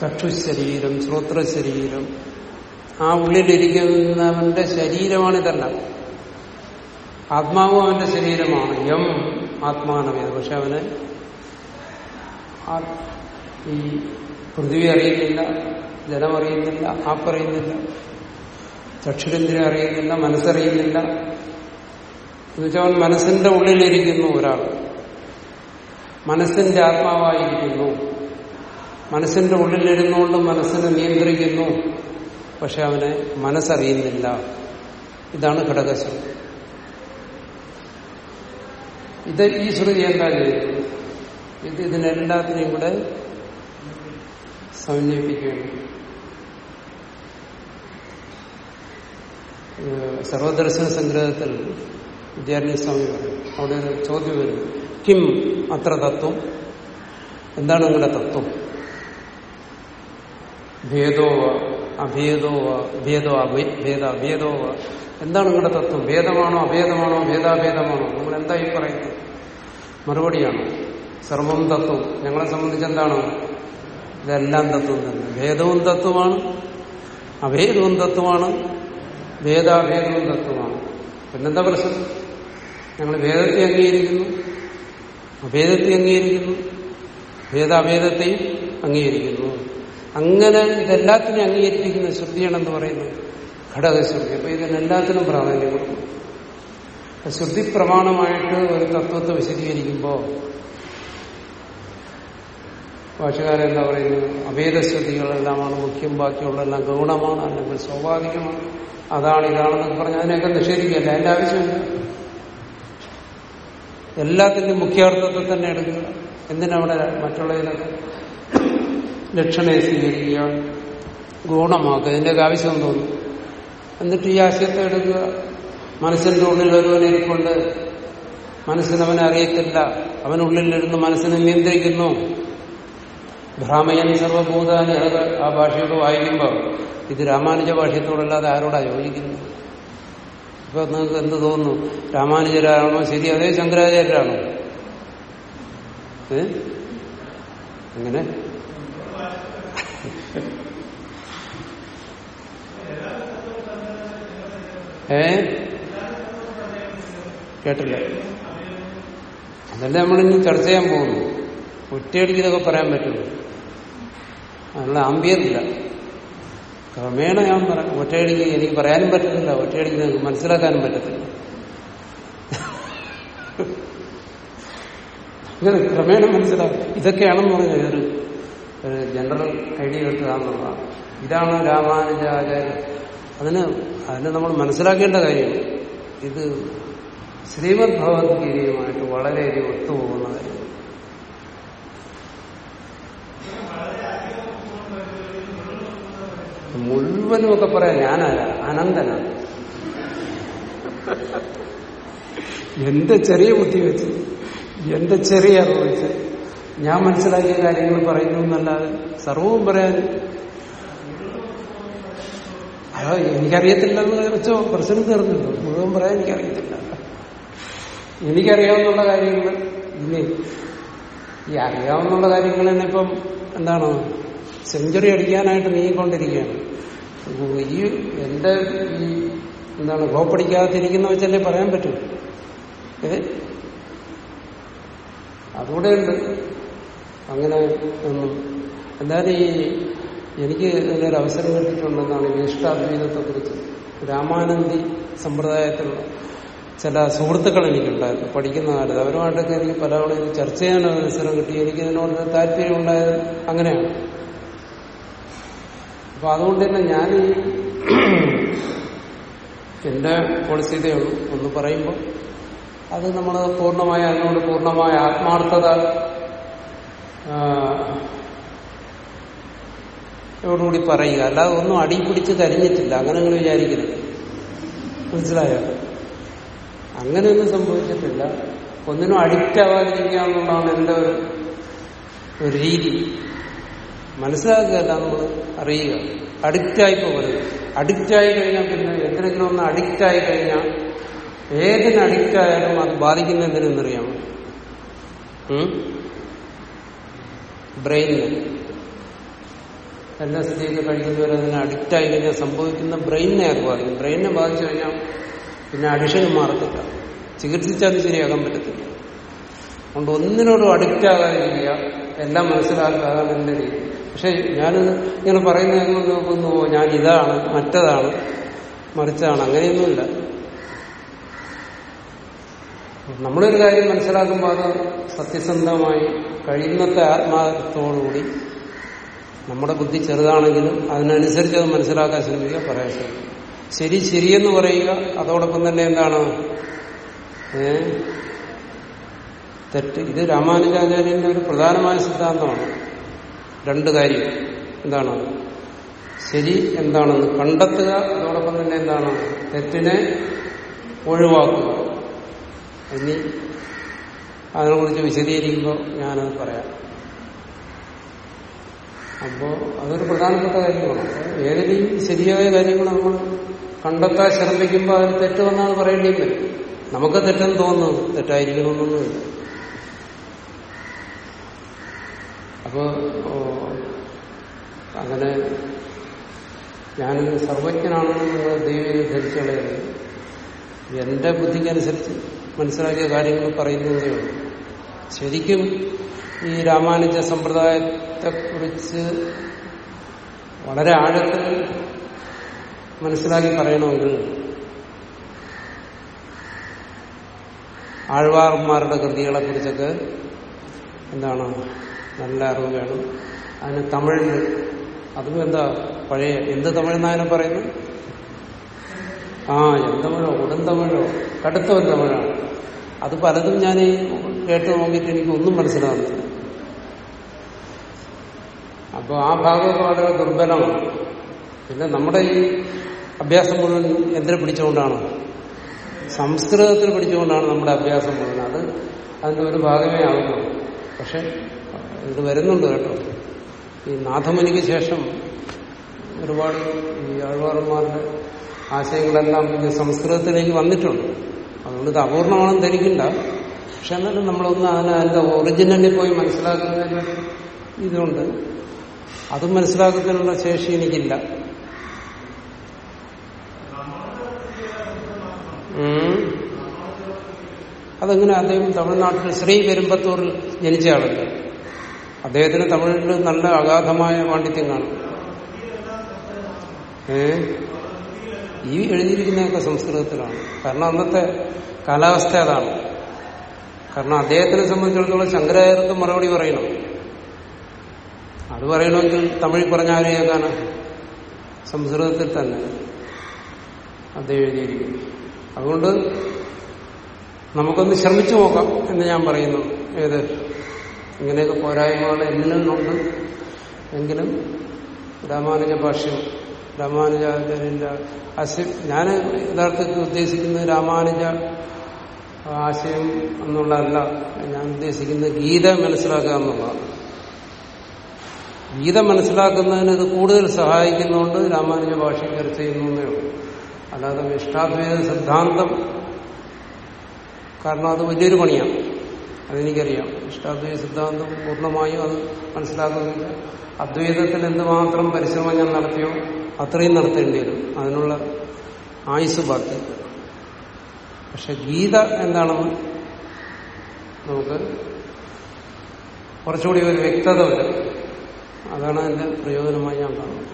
ചക്ഷുശരീരം ശ്രോത്രശരീരം. ആ ഉള്ളിലിരിക്കുന്നവന്റെ ശരീരമാണിതെല്ലാം ആത്മാവും അവന്റെ ശരീരമാണ്. യം ആത്മാനമേത് പക്ഷെ അവന് ഈ പൃഥ്വി അറിയുന്നില്ല ജലം അറിയുന്നില്ല ആപ്പറിയുന്നില്ല ചക്ഷുരേന്ദ്രിയം അറിയുന്നില്ല മനസ്സറിയുന്നില്ല. എന്നുവെച്ചാൽ അവൻ മനസ്സിന്റെ ഉള്ളിലിരിക്കുന്നു ഒരാൾ. മനസ്സിന്റെ ആത്മാവായിരിക്കുന്നു. മനസ്സിന്റെ ഉള്ളിലിരുന്നുകൊണ്ട് മനസ്സിനെ നിയന്ത്രിക്കുന്നു. പക്ഷെ അവനെ മനസ്സറിയുന്നില്ല. ഇതാണ് ഘടകശ്രുതി ഇത് ഈ ശ്രുതി എന്താ ചെയ്യുന്നത് ഇത് ഇതിനെല്ലാത്തിനെയും കൂടെ സമന്വയിപ്പിക്കുകയാണ്. സർവദർശന സംഗ്രഹത്തിൽ വിദ്യാർത്ഥി സ്വാമി പറയും അവിടെ ഒരു ചോദ്യം വരും കിം അത്ര തത്വം? എന്താണ് നിങ്ങളുടെ തത്വം? ഭേദോവ അഭേദോവ ഭേദോ ഭേദ അഭേദോവ എന്താണ് നിങ്ങളുടെ തത്വം? ഭേദമാണോ അഭേദമാണോ ഭേദാഭേദമാണോ? നിങ്ങൾ എന്താ ഈ പറയുന്നത്? മറുപടിയാണ്. സർവം തത്വം. ഞങ്ങളെ സംബന്ധിച്ച് എന്താണ്? ഇതെല്ലാം തത്വം തന്നെ. ഭേദവും തത്വമാണ്. അഭേദവും തത്വമാണ്. ഭേദാഭേദവും തത്വമാണ്. പിന്നെന്താ പ്രശ്നം? ഞങ്ങൾ ഭേദത്തെ അംഗീകരിക്കുന്നു. അഭേദത്തെ അംഗീകരിക്കുന്നു. ഭേദാഭേദത്തെയും അംഗീകരിക്കുന്നു. അങ്ങനെ ഇതെല്ലാത്തിനും അംഗീകരിപ്പിക്കുന്ന ശ്രുതിയാണെന്ന് പറയുന്നത് ഘടകശ്രുതി അപ്പൊ ഇതിനെല്ലാത്തിനും പ്രാധാന്യം കൊടുക്കും. ശ്രുതി പ്രമാണമായിട്ട് ഒരു തത്വത്തെ വിശദീകരിക്കുമ്പോൾ ഭാഷകാരൻ എന്താ പറയുന്നത്? അഭേദശ്രുതികളെല്ലാമാണ് മുഖ്യം ബാക്കിയുള്ളതെല്ലാം ഗൗണമാണ് അല്ലെങ്കിൽ സ്വാഭാവികമാണ്. അതാണ് ഇതാണെന്നൊക്കെ പറഞ്ഞ് അതിനെയൊക്കെ നിഷേധിക്കല്ല അതിന്റെ ആവശ്യമില്ല. എല്ലാത്തിന്റെയും മുഖ്യാർത്ഥത്തെ തന്നെ എടുക്കുക എന്തിനവിടെ മറ്റുള്ളതിനൊക്കെ ലക്ഷണയെ സ്വീകരിക്കുക ഗുണമാക്കുക ഇതിന്റെയൊക്കെ ആവശ്യം തോന്നും. എന്നിട്ട് ഈ ആശയത്തെ എടുക്കുക. മനസ്സിന്റെ ഉള്ളിൽ ഒരുവനിരിക്കൊണ്ട് മനസ്സിനവനെ അറിയത്തില്ല. അവനുള്ളിലിരുന്ന് മനസ്സിനെ നിയന്ത്രിക്കുന്നു. ഭ്രാമയൻ സർവഭൂതാനി ആ ഭാഷയോട് വായിക്കുമ്പോൾ ഇത് രാമാനുജ ഭാഷയത്തോടല്ലാതെ ആരോടാ യോജിക്കുന്നത്? ഇപ്പൊ നിങ്ങൾക്ക് എന്ത് തോന്നുന്നു? രാമാനുജരാണോ ശരി അതേ ശങ്കരാചാര്യരാണോ? അങ്ങനെ ഏ? കേട്ടില്ല. അതല്ലേ നമ്മളിനി ചർച്ച ചെയ്യാൻ പോകുന്നു ഒറ്റയടിക്ക് ഇതൊക്കെ പറയാൻ പറ്റുള്ളൂ. അതിനുള്ള ആംബിയറില്ല ക്രമേണ ഞാൻ പറയാം ഒറ്റയടിക്ക് എനിക്ക് പറയാനും പറ്റത്തില്ല ഒറ്റയടിക്ക് നിങ്ങൾക്ക് മനസ്സിലാക്കാനും പറ്റത്തില്ല. അങ്ങനെ ക്രമേണ മനസ്സിലാക്കും. ഇതൊക്കെയാണെന്ന് പറഞ്ഞ ഒരു ജനറൽ ഐഡിയ എടുത്തതാണെന്നുള്ളതാണ്. ഇതാണ് രാമാനുജാചാര്യ. അതിന് അതിന് നമ്മൾ മനസ്സിലാക്കേണ്ട കാര്യം ഇത് ശ്രീമദ് ഭഗവത്ഗീതയുമായിട്ട് വളരെയധികം ഒത്തുപോകുന്ന കാര്യം മുഴുവനും ഒക്കെ പറയാം ഞാനല്ല അനന്തനാണ് എന്റെ ചെറിയ ബുദ്ധി വെച്ച് എന്റെ ചെറിയ അറിവ് വെച്ച് ഞാൻ മനസ്സിലാക്കിയ കാര്യങ്ങൾ പറയുന്നു എന്നല്ലാതെ സർവവും പറയാൻ അയ്യോ എനിക്കറിയത്തില്ല എന്ന് വെച്ചോ പ്രശ്നം തീർന്നല്ലോ മുഴുവൻ പറയാൻ എനിക്കറിയത്തില്ല. എനിക്കറിയാവുന്ന കാര്യങ്ങൾ ഇനി ഈ അറിയാവുന്ന കാര്യങ്ങൾ തന്നെ ഇപ്പം എന്താണ്? സെഞ്ചുറി അടിക്കാനായിട്ട് നീങ്ങിക്കൊണ്ടിരിക്കുകയാണ്. ഈ എന്റെ ഈ എന്താണ് ഗോപ്പടിക്കാതിരിക്കുന്ന വെച്ചല്ലേ പറയാൻ പറ്റൂ? ഏ? അതുകൂടെയുണ്ട് അങ്ങനെ ഒന്നും. എന്തായാലും ഈ എനിക്ക് ഇതിലൊരു അവസരം കിട്ടിയിട്ടുണ്ടെന്നാണ് വിശിഷ്ടാദ്വൈതത്തെ കുറിച്ച് രാമാനന്ദി സമ്പ്രദായത്തിലുള്ള ചില സുഹൃത്തുക്കൾ എനിക്കുണ്ടായിരുന്നു പഠിക്കുന്ന കാലത്ത്. അവരുമായിട്ടൊക്കെ എനിക്ക് പലതവണ ചർച്ച ചെയ്യാൻ അവസരം കിട്ടി. എനിക്ക് ഇതിനോട് താല്പര്യം ഉണ്ടായത് അങ്ങനെയാണ്. അപ്പൊ അതുകൊണ്ട് തന്നെ ഞാൻ ഈ എന്റെ പോളിസി ഒന്ന് പറയുമ്പോൾ അത് നമ്മൾ പൂർണമായ അതിനോട് പൂർണമായ ആത്മാർത്ഥത ോടുകൂടി പറയുക. അല്ലാതെ ഒന്നും അടി പിടിച്ച് കരിഞ്ഞിട്ടില്ല. അങ്ങനെ നിങ്ങൾ വിചാരിക്കരുത്. മനസ്സിലായോ? അങ്ങനെയൊന്നും സംഭവിച്ചിട്ടില്ല. ഒന്നിനും അഡിക്റ്റ് ആവാതിരിക്കുക എന്നുള്ളതാണ് എന്റെ ഒരു രീതി. മനസ്സിലാക്കുകയല്ല നമ്മൾ അറിയുക. അഡിക്റ്റായി പോകരുത് അഡിക്റ്റായി കഴിഞ്ഞാൽ പിന്നെ എന്തിനെങ്കിലും ഒന്ന് അഡിക്റ്റായി കഴിഞ്ഞാൽ ഏതിന് അഡിക്റ്റായാലും അത് ബാധിക്കുന്ന എന്തിനെന്നറിയാമോ ബ്രെയിനിന് എല്ലാ സ്ഥിതിയൊക്കെ കഴിക്കുന്നവരെ അതിന് അഡിക്റ്റായി കഴിഞ്ഞാൽ സംഭവിക്കുന്ന ബ്രെയിനിനെ അത് ബാധിക്കും. ബ്രെയിനിനെ ബാധിച്ചു കഴിഞ്ഞാൽ പിന്നെ അഡിഷൻ മാറത്തില്ല. ചികിത്സിച്ചാൽ ശരിയാകാൻ പറ്റത്തില്ല. അതുകൊണ്ട് ഒന്നിനോടും അഡിക്റ്റ് ആകാതിരിക്കുക എല്ലാം മനസ്സിലാക്കുക അതാണ് എന്റെ രീതി. പക്ഷെ ഞാൻ ഇങ്ങനെ പറയുന്നത് നോക്കുന്നു ഞാൻ ഇതാണ് മറ്റതാണ് മറിച്ചാണ് അങ്ങനെയൊന്നുമില്ല. നമ്മളൊരു കാര്യം മനസ്സിലാക്കുമ്പോൾ അത് സത്യസന്ധമായി കഴിയുന്നത്തെ ആത്മാർത്ഥത്തോടുകൂടി നമ്മുടെ ബുദ്ധി ചെറുതാണെങ്കിലും അതിനനുസരിച്ച് അത് മനസ്സിലാക്കാൻ ശ്രമിക്കുക പറയാൻ ശ്രമിക്കുക. ശരി ശരിയെന്ന് പറയുക അതോടൊപ്പം തന്നെ എന്താണ്? ഏ? തെറ്റ്. ഇത് രാമാനുജാചാര്യന്റെ ഒരു പ്രധാനമായ സിദ്ധാന്തമാണ്. രണ്ട് കാര്യം. എന്താണ്? ശരി എന്താണെന്ന് കണ്ടെത്തുക അതോടൊപ്പം തന്നെ എന്താണ്? തെറ്റിനെ ഒഴിവാക്കുക. ഇനി അതിനെക്കുറിച്ച് വിശദീകരിക്കുമ്പോൾ ഞാനത് പറയാം. അപ്പോൾ അതൊരു പ്രധാനപ്പെട്ട കാര്യമാണ്. ഏതെങ്കിലും ശരിയായ കാര്യങ്ങൾ നമ്മൾ കണ്ടെത്താൻ ശ്രമിക്കുമ്പോൾ അതിന് തെറ്റ് വന്നാൽ പറയേണ്ടി വരും. നമുക്ക് തെറ്റെന്ന് തോന്നുന്നു. തെറ്റായിരിക്കണമെന്നൊന്നുമില്ല. അപ്പോ അങ്ങനെ ഞാൻ സർവജ്ഞനാണെന്ന് നിങ്ങൾ ദൈവം ധരിച്ചു എന്റെ ബുദ്ധിക്കനുസരിച്ച് മനസ്സിലാക്കിയ കാര്യങ്ങൾ പറയുന്നതേ ശരിക്കും ഈ രാമാനുജ സമ്പ്രദായത്തെക്കുറിച്ച് വളരെ ആഴത്തിൽ മനസ്സിലാക്കി പറയണമെങ്കിൽ ആഴ്വാർമാരുടെ കൃതികളെ കുറിച്ചൊക്കെ എന്താണ് നല്ല അറിവ് വേണം. അതിന് തമിഴിൽ അതും എന്താ പഴയ എന്ത് തമിഴെന്നായാലും പറയുന്നു? ആ എന്തമിഴോ ഉടന്തമിഴോ കടുത്ത ഒരു തമിഴാണ്. അത് പലതും ഞാൻ കേട്ടു നോക്കിയിട്ട് എനിക്ക് ഒന്നും മനസ്സിലാകുന്നില്ല അപ്പോൾ ആ ഭാഗമൊക്കെ വളരെ ദുർബലമാണ്. പിന്നെ നമ്മുടെ ഈ അഭ്യാസം മുഴുവൻ എന്തിനെ പിടിച്ചുകൊണ്ടാണ്? സംസ്കൃതത്തിൽ പിടിച്ചുകൊണ്ടാണ് നമ്മുടെ അഭ്യാസം മുഴുവൻ. അത് അതിന്റെ ഒരു ഭാഗമേ ആകുന്നു പക്ഷെ ഇത് വരുന്നുണ്ട് കേട്ടോ. ഈ നാഥമുനിക്ക് ശേഷം ഒരുപാട് ഈ ആഴ്വാറന്മാരുടെ ആശയങ്ങളെല്ലാം പിന്നെ സംസ്കൃതത്തിലേക്ക് വന്നിട്ടുണ്ട്. അതുകൊണ്ട് ഇത് അപൂർണമാണെന്ന് ധരിക്കണ്ട പക്ഷെ എന്നാലും നമ്മളൊന്ന് അതിന് അതിന്റെ ഒറിജിനലിൽ പോയി മനസ്സിലാക്കുന്നതിന് ഇതുണ്ട്. അതും മനസ്സിലാക്കുന്നതിനുള്ള ശേഷി എനിക്കില്ല. അതെങ്ങനെ അദ്ദേഹം തമിഴ്നാട്ടിൽ ശ്രീ പെരുമ്പത്തൂരിൽ ജനിച്ച ആളല്ലേ അദ്ദേഹത്തിന് തമിഴിൽ നല്ല അഗാധമായ പാണ്ഡിത്യം കാണും ഏ? ഈ എഴുതിയിരിക്കുന്നതൊക്കെ സംസ്കൃതത്തിലാണ്. കാരണം അന്നത്തെ കാലാവസ്ഥ അതാണ്. കാരണം അദ്ദേഹത്തിനെ സംബന്ധിച്ചിടത്തോളം ശങ്കരാചാര്യർക്ക് മറുപടി പറയണം. അത് പറയണമെങ്കിൽ തമിഴ് കേൾക്കാണ് സംസ്കൃതത്തിൽ തന്നെ അദ്ദേഹം എഴുതിയിരിക്കുന്നു. അതുകൊണ്ട് നമുക്കൊന്ന് ശ്രമിച്ചു നോക്കാം എന്ന് ഞാൻ പറയുന്നു. ഏത്? ഇങ്ങനെയൊക്കെ പോരായ്മകൾ എന്നുണ്ട് എങ്കിലും രാമാനുജ ഭാഷ്യം രാമാനുജാചാര്യന്റെ ആശയം ഞാൻ യഥാർത്ഥത്തിൽ ഉദ്ദേശിക്കുന്നത് രാമാനുജ ആശയം എന്നുള്ളതല്ല. ഞാൻ ഉദ്ദേശിക്കുന്നത് ഗീത മനസ്സിലാക്കുക എന്നുള്ളതാണ്. ഗീത മനസ്സിലാക്കുന്നതിന് ഇത് കൂടുതൽ സഹായിക്കുന്നതുകൊണ്ട് രാമാനുജ ഭാഷ ചർച്ച ചെയ്യുന്നേ ഉള്ളൂ. അല്ലാതെ ഇഷ്ടാദ്വൈത സിദ്ധാന്തം കാരണം അത് വലിയൊരു പണിയാണ്. അതെനിക്കറിയാം. ഇഷ്ടാദ്വൈത സിദ്ധാന്തം പൂർണമായും അത് മനസ്സിലാക്കുന്നില്ല. അദ്വൈതത്തിൽ എന്തുമാത്രം പരിശ്രമം ഞാൻ നടത്തിയോ അത്രയും നടത്തേണ്ടി വരും. അതിനുള്ള ആയുസ് ബാക്കി. പക്ഷെ ഗീത എന്താണെന്ന് നമുക്ക് കുറച്ചുകൂടി ഒരു വ്യക്തത വരും. അതാണ് അതിന്റെ പ്രയോജനമായി ഞാൻ കാണുന്നത്.